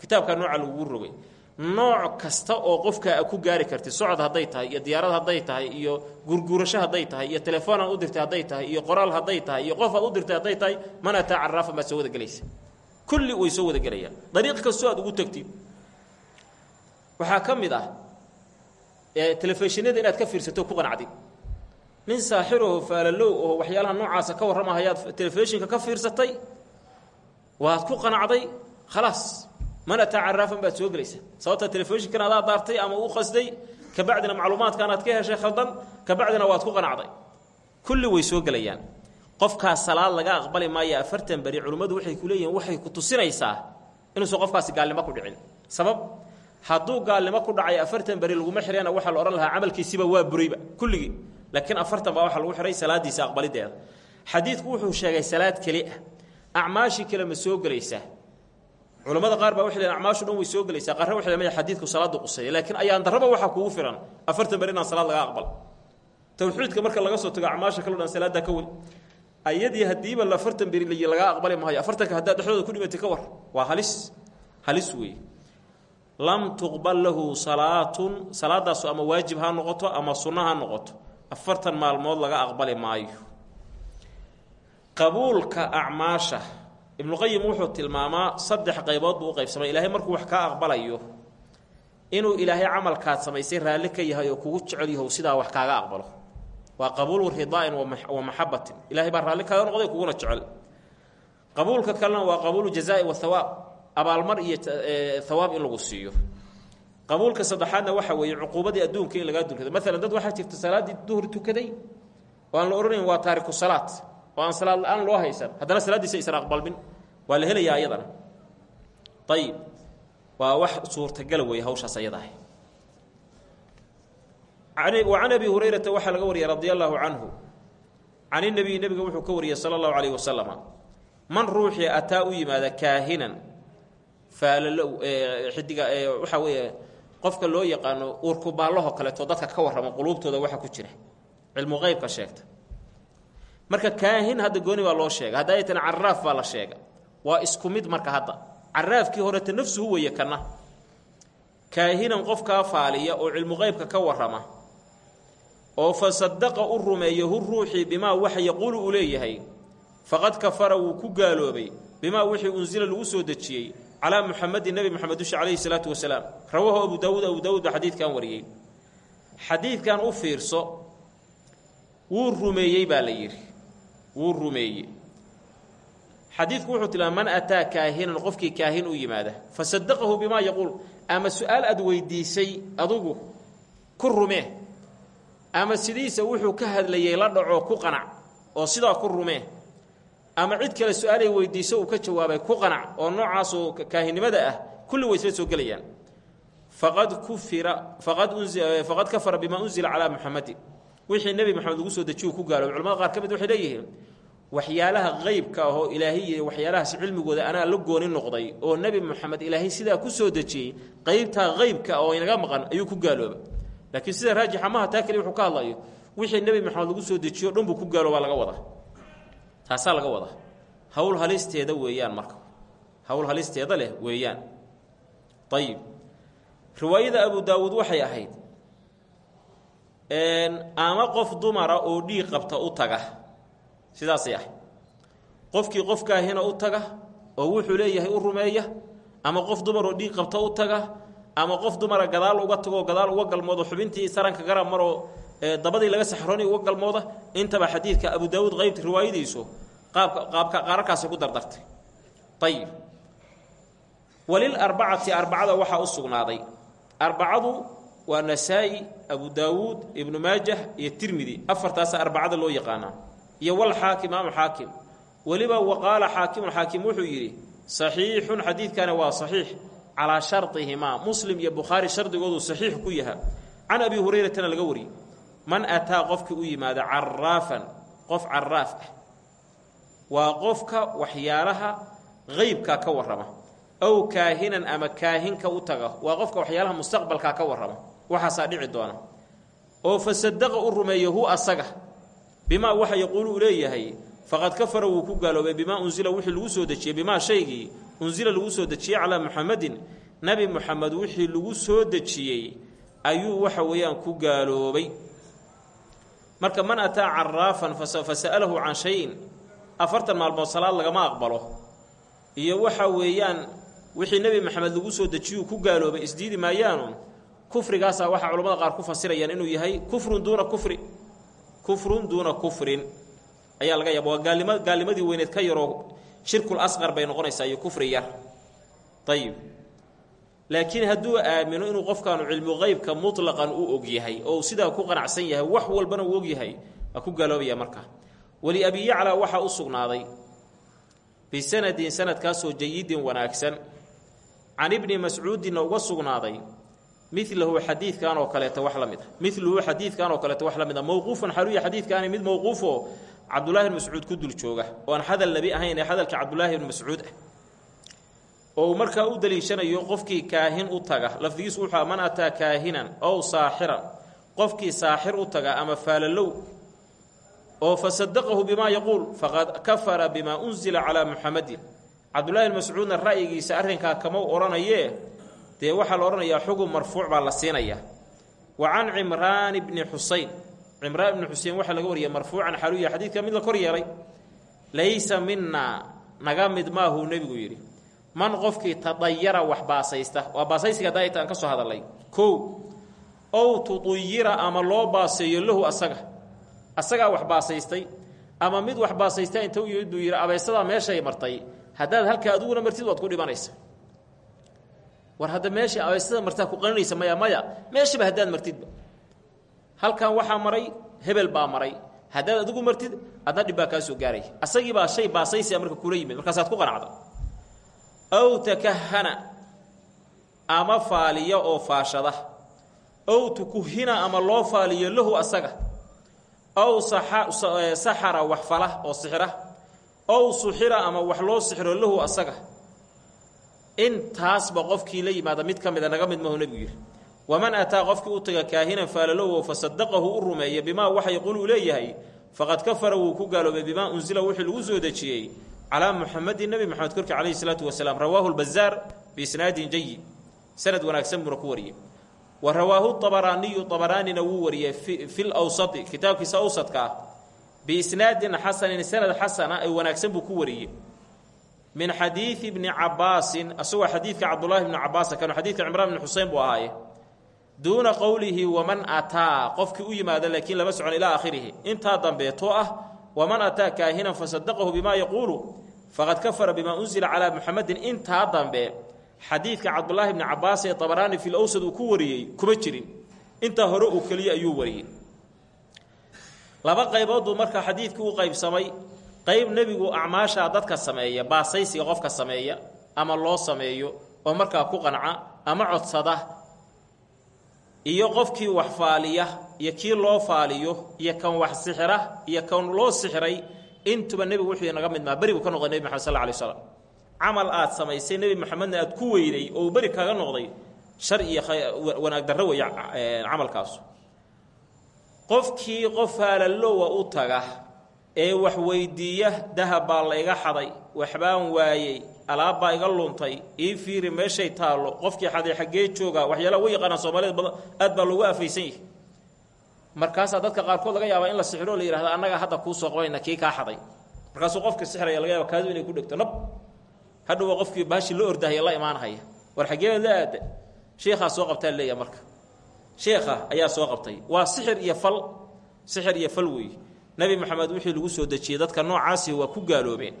Kitaabkaa nooca lagugu rogay nooc kasta oo qofkaa ku gaari kartid socod hadday tahay iyo diyaarad hadday tahay iyo gurguurasho hadday tahay iyo telefoon aad u dirtay hadday tahay iyo qoraal hadday tahay iyo qof aad u dirtay hadday tahay man ataa caraafan baad soo wada gelaysa. Kulli way soo wada gelayaan. Dariiq kastoo aad ugu tagtid waxaa ka mid ah telefishinada inaad ka fiirsato ku qanacdid nin saaxiraho faalalow oo waxyaalaha noocaasa ka warramahayaad telefishinka ka fiirsatay waad ku qanacday khalaas man ataa caraafan baad soo gelaysa. Sababta telefishinkan daartay ama u qasday kabacdina macluumaadkan aad ka heshay khaldan kabacdina waad ku qanacday. Kulli way soo gelayaan. Qofkaas salaad laga aqbali maayo afartan beri culimmadu waxay ku leeyihiin waxay ku tusinaysaa inuusan qofkaasi gaalnimo ku dhicin. Sabab hadduu gaalnimo ku dhacay afartan beri laguma xihayna waxaa la odhan lahaa camalkiisiba waa burayba kulligii. Laakiin afartan baa waxaa lagu xihay salaadiisa aqbalideeda. Xadiidku wuxuu sheegay salaad keli ah. Acmaashii ma soo gelaysaa culamada qaar baa waxay leeyiin acmaashu dhan way soo gelaysaa. Qarre waxay leeyiin xadiidku salaada quseeya laakiin ayaan darraba waxaa kugu filan. Afartan ber inaan salaad laga aqbal. Tawxiidka marka laga soo tago acmaasha kaloo dhan salaaddaa ka weli ayadii haddiiba afartan beri layi lagaa aqbali maayo afartanka haddaad dhexdooda ku dhimatay ka war waa halis. Halis weeye. Lam tuqbal lahu salaatun salaadaasu ama waajib ha noqoto ama sunno ha noqoto. Afartan maalmood laga aqbali maayo. Qabuulka acmaasha ibnuqayim wuxuu tilmaamaa saddex qaybood buu qaybsamay. Ilaahay markuu wax kaa aqbalayo inuu ilaahay camalkaad samaysay raalli ka yahay oo kugu jecel yahow sidaa wax kaaga aqbalo. Waa qabuulu ridaa'in wa maxabatin ilahay baa raalli kaaga noqday kuguna jecel. Qabuulka kalena waa qabuulu jazaa'i wa hawaab abaalmar iyo hawaab in lagu siiyo. Qabuulka saddexaadna waxa weeye cuquubadii adduunka in lagaa dulkado maalan dad waxaa jirta salaaddii duhur tukaday oo la odhanayn waa taariku salaad oo aan salaad la'aan loo haysan. Haddana salaaddiisa aysan aqbalmin waa la helayaa ayadana. Ayib waa wax suurtagala weeye hawshaas ayadaah wa can abi hurayrata waxaa laga wariyay radia allaahu canhu. Can inabiyi nebiga wuxuu ka wariyey sala allahu calayhi wasalama man ruuxii ataa u yimaada kaahinan faalalow xidiga waxaa weeye qofka loo yaqaano uurkubaallahoo kaleeto dadka ka warrama quluubtooda waxa ku jira. Cilmu qeybka sheegta. Marka kaahin hadda gooni baa loo sheega hadda ay tana caraaf la sheega waa isku mid marka hadda. Caraafkii horeta nafsuhu weeye kana kaahinan qofkaa faaliya oo cilmu qeybka ka warrama oo fa sadaqa u rumeeya hu ruuxii bimaa waxa yaquulu uu leeyahay faqad kafara wuu ku gaaloobay bimaa wixii unsila lagu soo dejiyey calaa muxamedin nebi moxamed dusha calayhi salaatu wasalaam. Rawaahu abu daawuud abu daawuud baa xadiidkan wariyey. Xadiidkan u fiirso wuu rumeeyey baa la yidhi. Wuu rumeeyey xadiidku wuxuu tilmaamay man ataa kaahinan qofkii kaahin u yimaada fa sadaqahu bimaa yaquul. Ama su'aal aad weydiisay adugu ku rumee. Ama sidiisa wuxuu ka hadlayay la dhaco ku qanac oo sidaa ku rumee. Ama cid kale su'aalay weydiiso uu ka jawaabay ku qanac oo noocaasoo kaahinnimada ah kulli way soo gelayaan. Faqad kufira faqad faqad kafara bimaa unzila calaa muxamedin wixii nebi moxamed lagu soo dejiyu ku gaaloobay culamada qaar ka mid waxay leeyihiin waxyaalaha qeybka ah oo ilaahay iyo waxyaalahaas cilmigooda anaa la gooni noqday oo nebi moxamed ilaahay sidaa ku soo dejiyey qeybtaa qeybka oo inaga maqan ayuu ku gaaloobay laakiin sida raajixa maha taa kaliya wuxuu ka hadlayo wixii nebi moxamed lagu soo dejiyo dhan buu ku gaaloobaa laga wadaa. Taasaa laga wadaa. Hawl halisteeda weeyaan marka. Hawl halisteeda leh weeyaan. Ayib riwaayada abu daawuud waxay ahayd ama qof dumara oo dhiig qabta u taga sidaasay ahayd qofkii qofkaahina u taga oo wuxuu leeyahay u rumeeya ama qof dumar oo dhiig qabta u taga ama qof dumara gadaal uga tagoo gadaal uga galmoodo xubintii saranka garab maroo dabadii laga saxroonay uga galmooda intaba xadiidka abu daawuud qeybta riwaayadiisu qaabka qaabka qaararkaasay ku dardartay. Ayib walil arbacati arbacada waxaa u sugnaaday. Arbacadu waa nasaa-i abu daawuud ibnu maajah iyo tirmidi. Afartaasa arbacada loo yaqaanaa iyo wal xaakim imaam xaakim. Weliba wa qaala xaakimun xaakim wuxuu yidhi saxiixun xadiidkani waa saxiix calaa shardihimaa. Muslim iyo bukhaari shardigoodu saxiix ku yaha can abi hurayratana laga wariyey man ataa qofkii u yimaada caraafan qof caraaf ah waa qofka waxyaalaha qeybka ka warrama ow kaahinan ama kaahinka u taga waa qofka waxyaalaha mustaqbalka ka warrama waxaasaa dhici doona. Oo fa sadaqa u rumeeyo hu asaga bimaa waxa yaquulu uu leeyahay faqad kafara wuu ku gaaloobay bimaa unsila wixii lagu soo dejiyey bimaa shaygii unsila lagu soo dejiyey calaa muxamedin nebi muxamed wixii lagu soo dejiyey ayuu waxa weeyaan ku gaaloobay. Marka man ataa caraafan fa sa'alahu can shayin afartan maalmood salaad lagama aqbalo. Iyo waxa weeyaan wixii nebi maxamed lagu soo dejiyuu ku gaaloobay isdiidi maayaanu kufrigaasaa waxaa culamada qaar ku fasirayaan inuu yahay kufrun duuna kufri kufrun duuna kufrin. Ayaa laga yaaba waa gaalnimo gaalnimadii weyneed ka yaroo shirkul asqar bay noqonaysaa iyo kufri yar ayib laakiin hadduu aamino inuu qofkaanu cilmu qeybka mutlaqan u og yahay oo sidaa ku qanacsan yahay wax walbana uu og yahay waa ku gaaloobaya marka. Weli abi yaclaa waxaa u sugnaaday bisanadin sanadkaasoo jayidin wanaagsan. Can ibni mascuudinna uga sugnaaday milahu xadiidkan oo kaleeta wax la mid a miluhu xadiidkan oo kaleeta wax la mid a mowquufan xaluya xadiidkaani mid mowquufoo cabdullahi bn mascuud ku dul jooga oo aan hadal nebi ahayn hadalka cabdullaahi bni mascuud ah. Oo markaa u daliishanayo qofkii kaahin u taga lafdigiisu wuxuu man ataa kaahinan ow saaxiran. Qofkii saaxir u taga ama faalalow oo fasadaqahu bimaa yaquul faqad kafara bimaa unsila calaa muxamadin cabdullahi mascuudna ra'yigiisa arrinkaa kama odhanayee dee waxaa la odhanayaa xugun marfuuc baa la siinayaa wa can cimraan bni xuseyn cimraan ibni xusein waxaa laga wariyay marfuucan xaluya xadiidka mid la kor yeelay. Laysa minaa naga mid maahuu nebigu yidhi man qofkii tadayara wax baasaysta. Waa baasaysiga daayta aan ka soo hadalay. Kow ow tuduyira ama loo baaseeyo lahu asaga. Asagaa wax baasaystay ama mid wax baasaysta inta u yimid buu yidhi abaysadaa meeshay martay. Haddaad halkaa adiguna martid waad ku dhimanaysa war hadda meesha abaysada martaa ku qaninaysa maya maya meeshaba haddaad martidba. Halkan waxaa maray hebel baa maray. Haddaad adigu martid adna dhib baa kaa soo gaaraya asagii baa shay baasaysiya marka kula yimid markaasaad ku qanacda ow takahana ama faaliya oo faashada. Ow tukuhina ama loo faaliyo lahu asaga. Ow saxara wax fala oo sixira. Ow suxira ama wax loo sixiro lahu asaga intaasba qofkii la yimaada mid ka mida naga mid mahu nebigu yidhi. Waman ataa qofkii u taga kaahinan faalalowo fasadaqahu u rumeeya bimaa waxa yaquulu uu leeyahay faqad kafara wuu ku gaaloobay bimaa unsila wixii lagu soo dejiyey calaa muxamedin nebi moxamed korki calayhi salaatu wasalaam rawaahu lbazaar biisnaadin jayid sanad wanaagsan buuna ku wariyey. Wa rawaahu abaraaniyu abaraanina wuu wariyey fi lwsati kitaabkiisa awsadka ah biisnaadin xasanin sanad xasana ee wanaagsan buu ku wariyey min xadiidi bni cabaasin asagoo xadiidka cabdulaahi bni cabaasa kanu xadiidka cimraan bni xusein buu ahaaye duuna qowlihi waman ataa qofkii u yimaada laakiin lama socon ilaa aakhirihi. Intaa dambeetoo ah waman ataa kaahinan fasadaqahu bimaa yaquulu faqad kafara bimaa unsila calaa muxamedin intaa dambe xadiidka cabdulaahi bni cabaas ee abaraani fil awsad uu ku wariyey kuma jirin. Intaa hore uu keliya ayuu wariyey. Laba qayboodbuu marka xadiidkii u qaybsamay qayb nebigu acmaashaa dadka sameeya baasaysiga qofka sameeya ama loo sameeyo oo markaa ku qanca ama codsada iyo qofkii wax faaliya iyo kii loo faaliyo iyo kan wax sixira iyo kan loo sixiray intuba nebigu wuxuu naga mid maa beri buu ka noqday nebi maxamed sal alay slam camal aad samaysay nebi maxamedna aad ku weynay oo uu beri kaga noqday shar iyo wanaag darro weeya camalkaasu. Qofkii qof faalalowa u taga ee wax weydiiya dahab baa la iga xaday waxbaan waayey alaabbaa iga luntay ii fiiri meeshay taallo qofkii xaday xaggee jooga waxyaalaha way yaqaanaan soomaalida badan aad baa loogu afaysan yahi markaasaa dadka qaarkood laga yaabaa in la sixiro la yihahda annagaa hadda kuu soo qabayna kii kaa xaday. Markaasuu qofka sixiraya laga yaaba kaadu inay ku dhegto nab hadhowa qofkii baashi la ordahaya la imaanhaya war xaggeebaad la aada sheikhaa soo qabtaa leeya marka. Sheekha ayaa soo qabtay. Waa sixir iyo fal sixir iyo fal weeye nebi moxamed wixii lagu soo dejiyey dadka noocaasi waa ku gaaloobeen.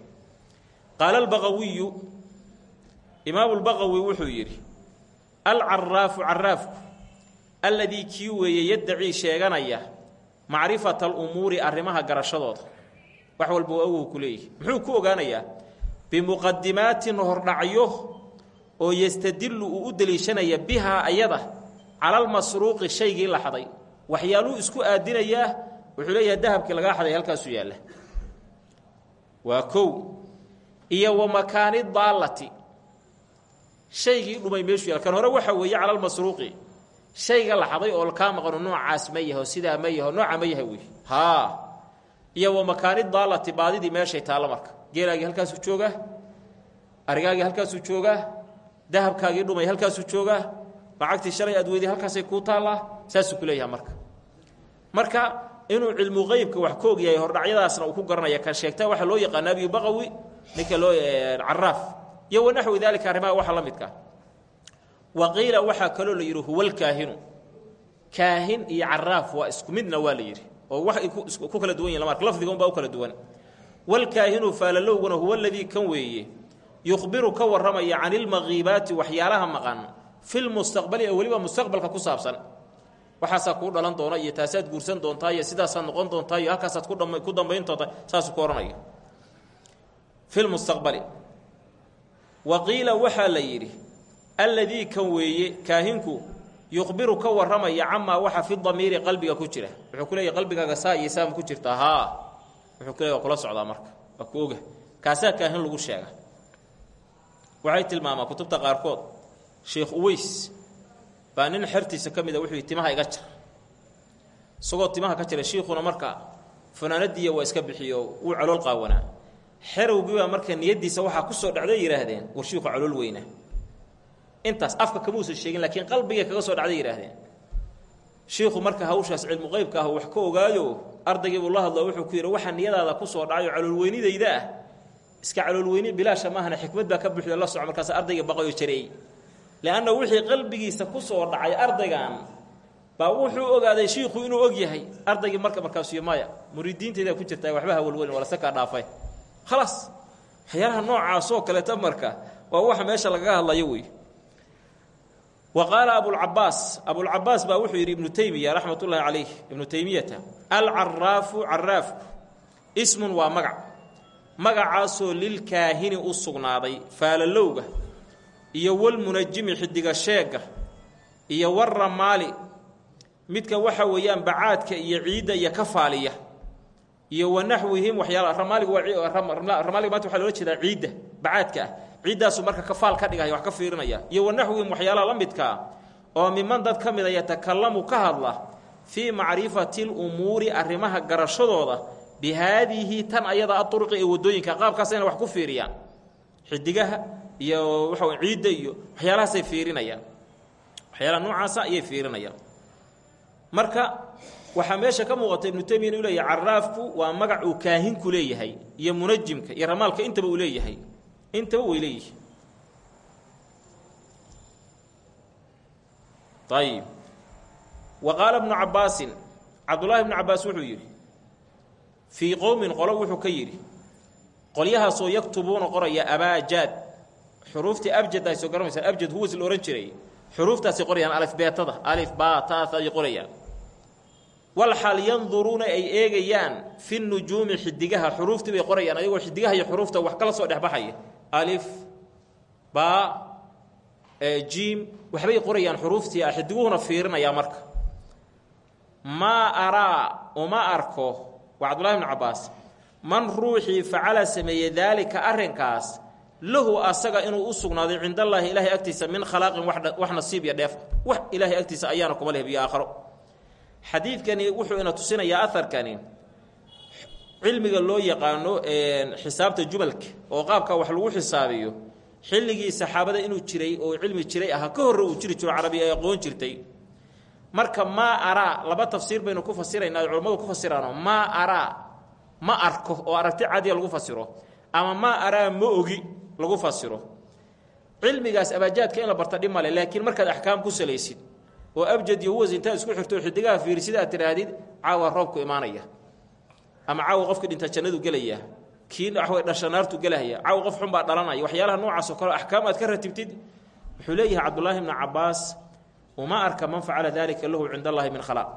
Qaala albaqawiyu imaamu lbaqawi wuxuu yidhi alcaraafu caraafku alladii kii weeye yaddacii sheeganaya macrifata alumuuri arrimaha garashadooda. Wax walba waa awow ku leeyihi muxuu ku ogaanayaa bimuqadimaatin hordhacyo oo yastadillu uu u deliishanaya bihaa ayada cala almasruuqi shaygii la xaday waxyaaluu isku aadinayaa wuxuu leeyahay dahabkii lagaa xaday halkaasuu yaalla. Waa kow. Iyo wa makaani daallati shaygii dhumay meeshuu yaalla. Kan hore waxa weeye cala almasruuqi shayga la xaday oo kaa maqano noocaas ma yaho sidaa ma yaho nooca ma yaha wey haa. Iyo wa makaani daallati baadidii meeshay taallo marka. Geelaagii halkaasuu joogaa arigaagii halkaasuu joogaa dahabkaagii dhumay halkaasuu joogaa lacagtii shalay aad weyday halkaasay kuu taallaa saasuu ku leeyaha marka. Marka inuu cilmu qeybka wax ka og yahay hordhacyadaasna uu ku garanaya. Kan sheegtaa waxaa loo yaqaana abiyu baqawi ninka loo caraaf iyo wanaxwi daalika arrimaha waxa la midka. Wa qiila waxaa kaloo la yidhi huwa lkaahinu kaahin iyo caraaf waa isku midna waa la yidhi oo wax ku kala duwan yihiin marka lafdiga unbaa u kala duwan. Walkaahinu faalalowguna huwa aladii kan weeye yukhbiru ka warramaya can ilmaqiibaati waxyaalaha maqan filmustaqbali ee weliba mustaqbalka ku saabsan waxaasaa kuu dhalan doona iyo taasaad guursan doontaa iyo sidaasaad noqon doontaa iyo halkaasaad ku dambayn doontaa saasuu ku odhanaya. Filmustaqbali wa qiila waxaa la yidhi alladii kan weeye kaahinku yukhbiru ka warramaya camaa waxa fi damiiri qalbiga ku jira. Wuxuu ku qalbigaaga saa iyo saama ku jirtaa haa wuxuu ku leey waa marka waa ku kaahin lagu sheega. Waxay tilmaamaa kutubta qaarkood sheekh uweys baa nin xertiisa ka mida wuxuu yidhi timaha iga jar. Isagoo timaha ka jira shiikhuna marka fanaanadiiya waa iska bixiyo wuu calool qaawanaa. Xerowgii baa marka niyaddiisa waxaa ku soo dhacday yidhaahdeen war shiikhu calool weyna. Intaas afka kamuusan sheegin laakiin qalbigay kaga soo dhacday yidhaahdeen. Shiikhu marka hawshaas cilmu qeybka ah wax ka ogaayo ardaygiibuu la hadlo wuxuu ku yidhi waxaa niyadaada ku soo dhacayo caloolweynidayda ah. Iska caloolweyni bilaasha maahana xikmad baa ka buuxdo la soco markaas ardayga baqayo jareey leanna wixii qalbigiisa ku soo dhacay ardaygan baa wuxuu ogaaday shiikhu inuu og yahay ardaygii marka markaasuyo maya muriidiintaydaa ku jirtaa waxba hawalwelin wala sakaa dhaafay khalaas waxyaalaha noocaasoo kaleeta marka waa waxa meesha lagaga hadlayo wey wa qaala abulcabaas abulcabaas baa wuxuu yidhi ibnu teymiya raxmat ullaahi calayh ibnu teymiyata alcaraafu caraafku ismun waa magac magacaasoo lilkaahini u sugnaaday faalalowga iyo walmunajimi xidiga sheega iyo waramaali midka waxa weeyaan bacaadka iyo ciidda iyo ka faaliya iyo wanaxwihim waxyaala ramaaliga waa ramaaliga maanta waxaa loola jeedaa ciidda bacaadka ah. Ciiddaasu marka kafaal ka dhigaya wax ka fiirinaya iyo wanaxwihim waxyaalaha la midkaa oo miman dad ka mida yatakalamu ka hadla fii macrifati lumuuri arrimaha garashadooda bi haadihi tan ayada aduruqi ee waddooyinka qaabkaasayna wax ku fiiriyaan. Xidigaha iyo waxa ciidda iyo waxyaalahaasay fiirinayaan. Waxyaalaha noocaasa ayay fiirinayaan. Marka waxaa meesha ka muuqata ibnu taymiya inuu leeyahay caraafku waa magac uu kaahinku leeyahay iyo munajimka iyo ramaalka intaba uu leeyahay. Intaba way leeyihi ayib wa qaala bnu cabaasin cabdullaahi bnu cabaas wuxuu yidhi fii qowmin qolo wuxuu ka yidhi qolyahaasoo yaktubuuna qoraya abaajaad xuruuftii abjad ay soo garanaysaa abjad huwas la ohan jiray. Xuruuftaasay qorayaan alifbeetada alif baa taas ayay qorayaan. Walxaal yanduruuna ay eegayaan fi nujuumi xidigaha xuruuftii bay qorayaan ayagoo xidigaha iyo xuruufta wax kala soo dhexbaxaya alif baa jiim waxbay qorayaan xuruuftii ah xidiguhuna fiirinayaa marka. Maa araa uma arko waa cabdullahi bnu cabbaas man ruuxii facala sameeyey daalika arrinkaas lahu asaga inuu u sugnaaday cind allaahi ilaahay agtiisa min khalaaqin wax nasiib iyo dheef. Wax ilaahay agtiisa ayaana kuma leh biyo aakharo. Xadiidkani wuxuu ina tusinayaa aharkani cilmiga loo yaqaano xisaabta jubalka oo qaabka wax lagu xisaabiyo xilligii saxaabada inuu jiray oo cilmi jiray ahaa ka horre uu jiri jiro carabi ay aqoon jirtay. Marka maa araa laba tafsiir baynu ku fasiraynaa culammadu ku fasiraano maa araa ma arko oo aragti cadiya lagu fasiro ama maa araa ma ogi lagu fasiro. Cilmigaas abaajaadka in la barta dhib male laakiin markaad axkaam ku salaysid oo abjad iyo huwas intaad isku xirto xidigaha fiirisid aad tidhaahdid caawa roobku imaanaya. Ama caawa qofkii dhinta jannadu gelaya. Kii waxway dhasha naartu gelahaya. Caawa qof xun baa dhalanaya. Waxyaalaha noocaas oo kale axkaam aad ka ratibtid wuxuu leeyahay cabdullaahi bnu cabbaas uma arka man facala dalika lahu cinda allahi min khalaq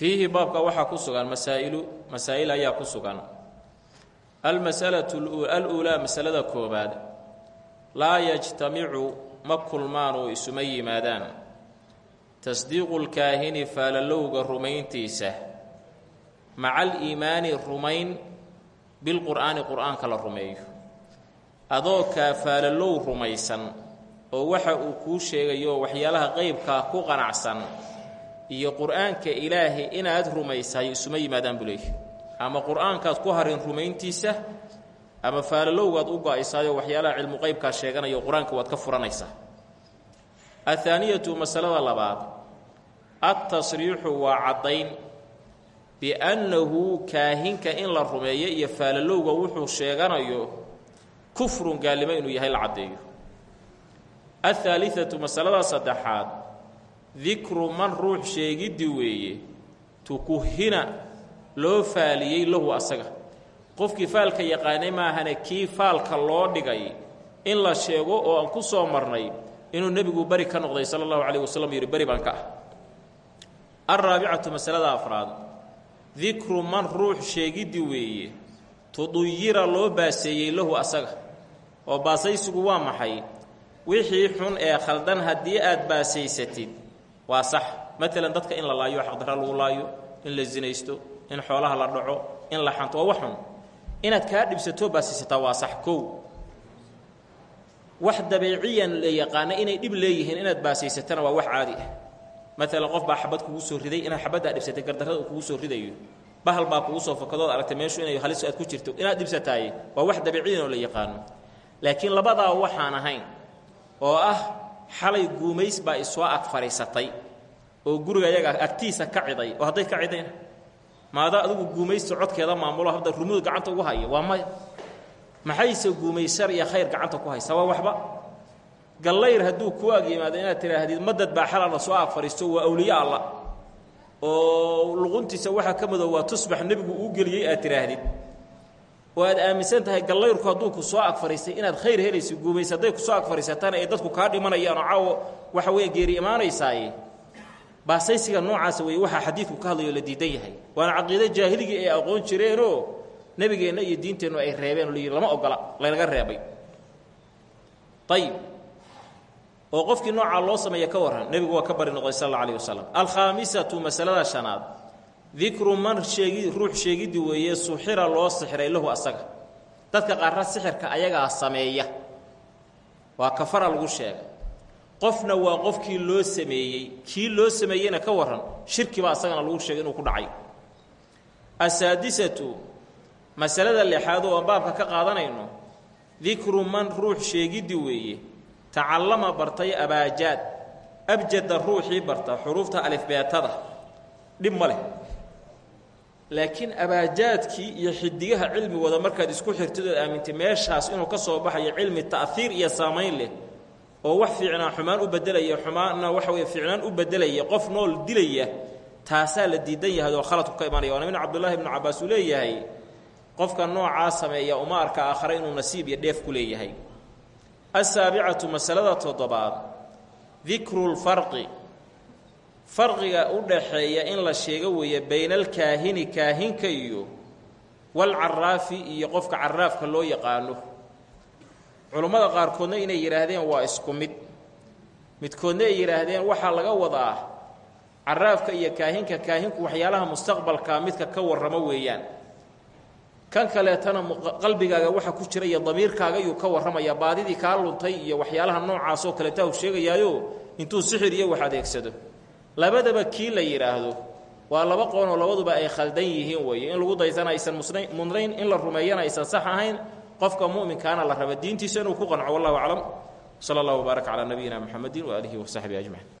fiihi baabka waxaa ku sugan masaa'ilu masaa'il ayaa ku sugan. Almasalatu aluulaa masalada koobaad. Laa yajtamicu ma kulmaan oo isuma yimaadaan. Tasdiiqu lkaahini faalalowga rumayntiisa. Maca aliimaani rumayn bilqur'aani qur'aanka la rumeeyo. Adoo kaa faalalow rumaysan oo waxa uu kuu sheegayo waxyaalaha qeybkaa ku qanacsan iyo qur'aanka ilaahay inaad rumaysahay isuma yimaadaan buu leeyahy ama qur'aankaad ku harin rumayntiisa ama faalalowgaad u go'aysaayo waxyaalaha cilmu qeybkaa sheeganayo qur'aanka waad ka furanaysaa athaaniyatu masalada labaad adtasriixu waa caddayn biannahu kaahinka in la rumeeyo iyo faalalowga wuxuu sheeganayo kufrun gaalnimo inuu yahay la caddeeyo. Athaalithatu masalada saddexaad dikru man ruux sheegiddi weeye tukuhina loo faaliyey lahu asaga. Qofkii faalka yaqaanay maahane kii faalka loo dhigay in la sheego oo aan ku soo marnay inuu nebigu beri ka noqday sala allahu calayh wasalam yidhi beri baan ka ah. Alraabicatu masalada afraad dikru man ruux sheegiddi weeye tuduyira loo baaseeyey lahu asaga. Oo baasaysigu waa maxay? Wixii xun ee khaldan haddii aad baasaysatid waa sax. Maalan dadka in la laayo xaqdarra lagu laayo in la sinaysto in xoolaha la dhaco in la xanto waa wax xun. Inaad kaa dhibsatoo baasaysataa waa sax kow. Wax dabeeciyan la yaqaana inay dhib leeyihiin inaad baasaysatana waa wax caadi ah. Maalan qof baa xabad kugu soo riday inaad xabaddaa dhibsatay gardarrada kugu soo ridayo. Bahal baa kugu soo fakadood aragtay meeshu inay halis aad ku jirto inaad dhibsataaye waa wax dabiiciyan oo la yaqaano. Laakiin labadaa waxaan ahayn oo ah xalay guumays baa isoo ag fadhiisatay oo guriga ayaga agtiisa ka ciday. Oo hadday ka cidayna? Maadaa adigu guumaysta codkeeda maamulo hadda rumuud gacanta ugu haya. Waa maya maxayse guumaysar iyo khayr gacanta ku haysa? Waa waxba. Gallayr hadduu ku ag yimaado inaad tidhaahdid madad baa xalana soo ag fadhiisto waa awliye alla oo luquntiisa waxaa ka madow waa tusbax nebigu uu geliyey aad tidhaahdid oo aad aaminsan tahay gallayrku hadduu ku soo ag fadhiistay inaad khayr helayso guumays hadday ku soo ag fadhiisatana ay dadku kaa dhimanayaan oo caawo waxa weeye geeri imaanaysaaye. Baasaysiga noocaasa weeye waxaa xadiidku ka hadlayo la diidan yahay. Waana caqiide jaahiligii ay aqoon jireenoo nebigeenna iyo diinteennu ay reebeen oo layidhi lama ogola laynaga reebay. Ayib oo qofkii noocaa loo sameeya ka warran nebigu waa ka bari noqday sal alla alayh wasalam alkhaamisatu masalada shanaad dikru man sheegi ruux sheegiddi weeye suxira loo sixiray lahu asaga. Dadka qaarra sixirka ayagaa sameeya. Waa kafara lagu sheegay. Qofna waa qofkii loo sameeyey. Kii loo sameeyeyna ka warran shirkibaa asagana lagu sheegay inuu ku dhacay. Asaadisatu masalada lixaad oo baabka ka qaadanayno dikru man ruux sheegiddi weeye tacallama bartay abaajaad. Abjada ruuxii barta xuruufta alifbeetada dhib ma leh laakiin abaajaadkii iyo xidigaha cilmigooda markaad isku xirtid ood aamintay meeshaas inuu ka soo baxayo cilmi ta'hiir iyo saamayn leh oo wax fiicnaa xumaan u bedelaya xumaanna waxa weye fiicnaan u bedelaya qof nool dilaya taasaa la diidan yahay oo khaladku ka imanaya waana min cabdullaahi ibnu cabbaas uu leeyahay qofka noocaa sameeya uma arka aakhare inuu nasiib iyo dheef ku leeyahay. Asaabicatu masalada toddobaad dikrulfarqi farqiga u dhaxeeya in la sheego weeye bayna alkaahini kaahinka iyo walcaraafi iyo qofka caraafka loo yaqaano. Culummada qaarkoodna inay yidhaahdeen waa isku mid. Midkoodna ay yidhaahdeen waxaa laga wadaa caraafka iyo kaahinka kaahinku waxyaalaha mustaqbalkaa midka ka warramo weeyaan. Kan kaleetana qalbigaaga waxa ku jira iyo damiirkaaga yuu ka warramaya baadidii kaa luntay iyo waxyaalaha noocaasoo kaleeta u sheegayaayo intuu sixir iyo wax adeegsado labadaba kii la yidhaahdo waa laba qoonoo labaduba ay khaldan yihiin weeye. In lagu daysana aysan mudnayn in la rumeeyana aysan sax ahayn qofka mu'minkaana la raba diintiisa inuu ku qanco wallahu aclam. Sala allah wbaarak calaa nabiyina muxamedin waaalihi wasaxbihi ajmaciin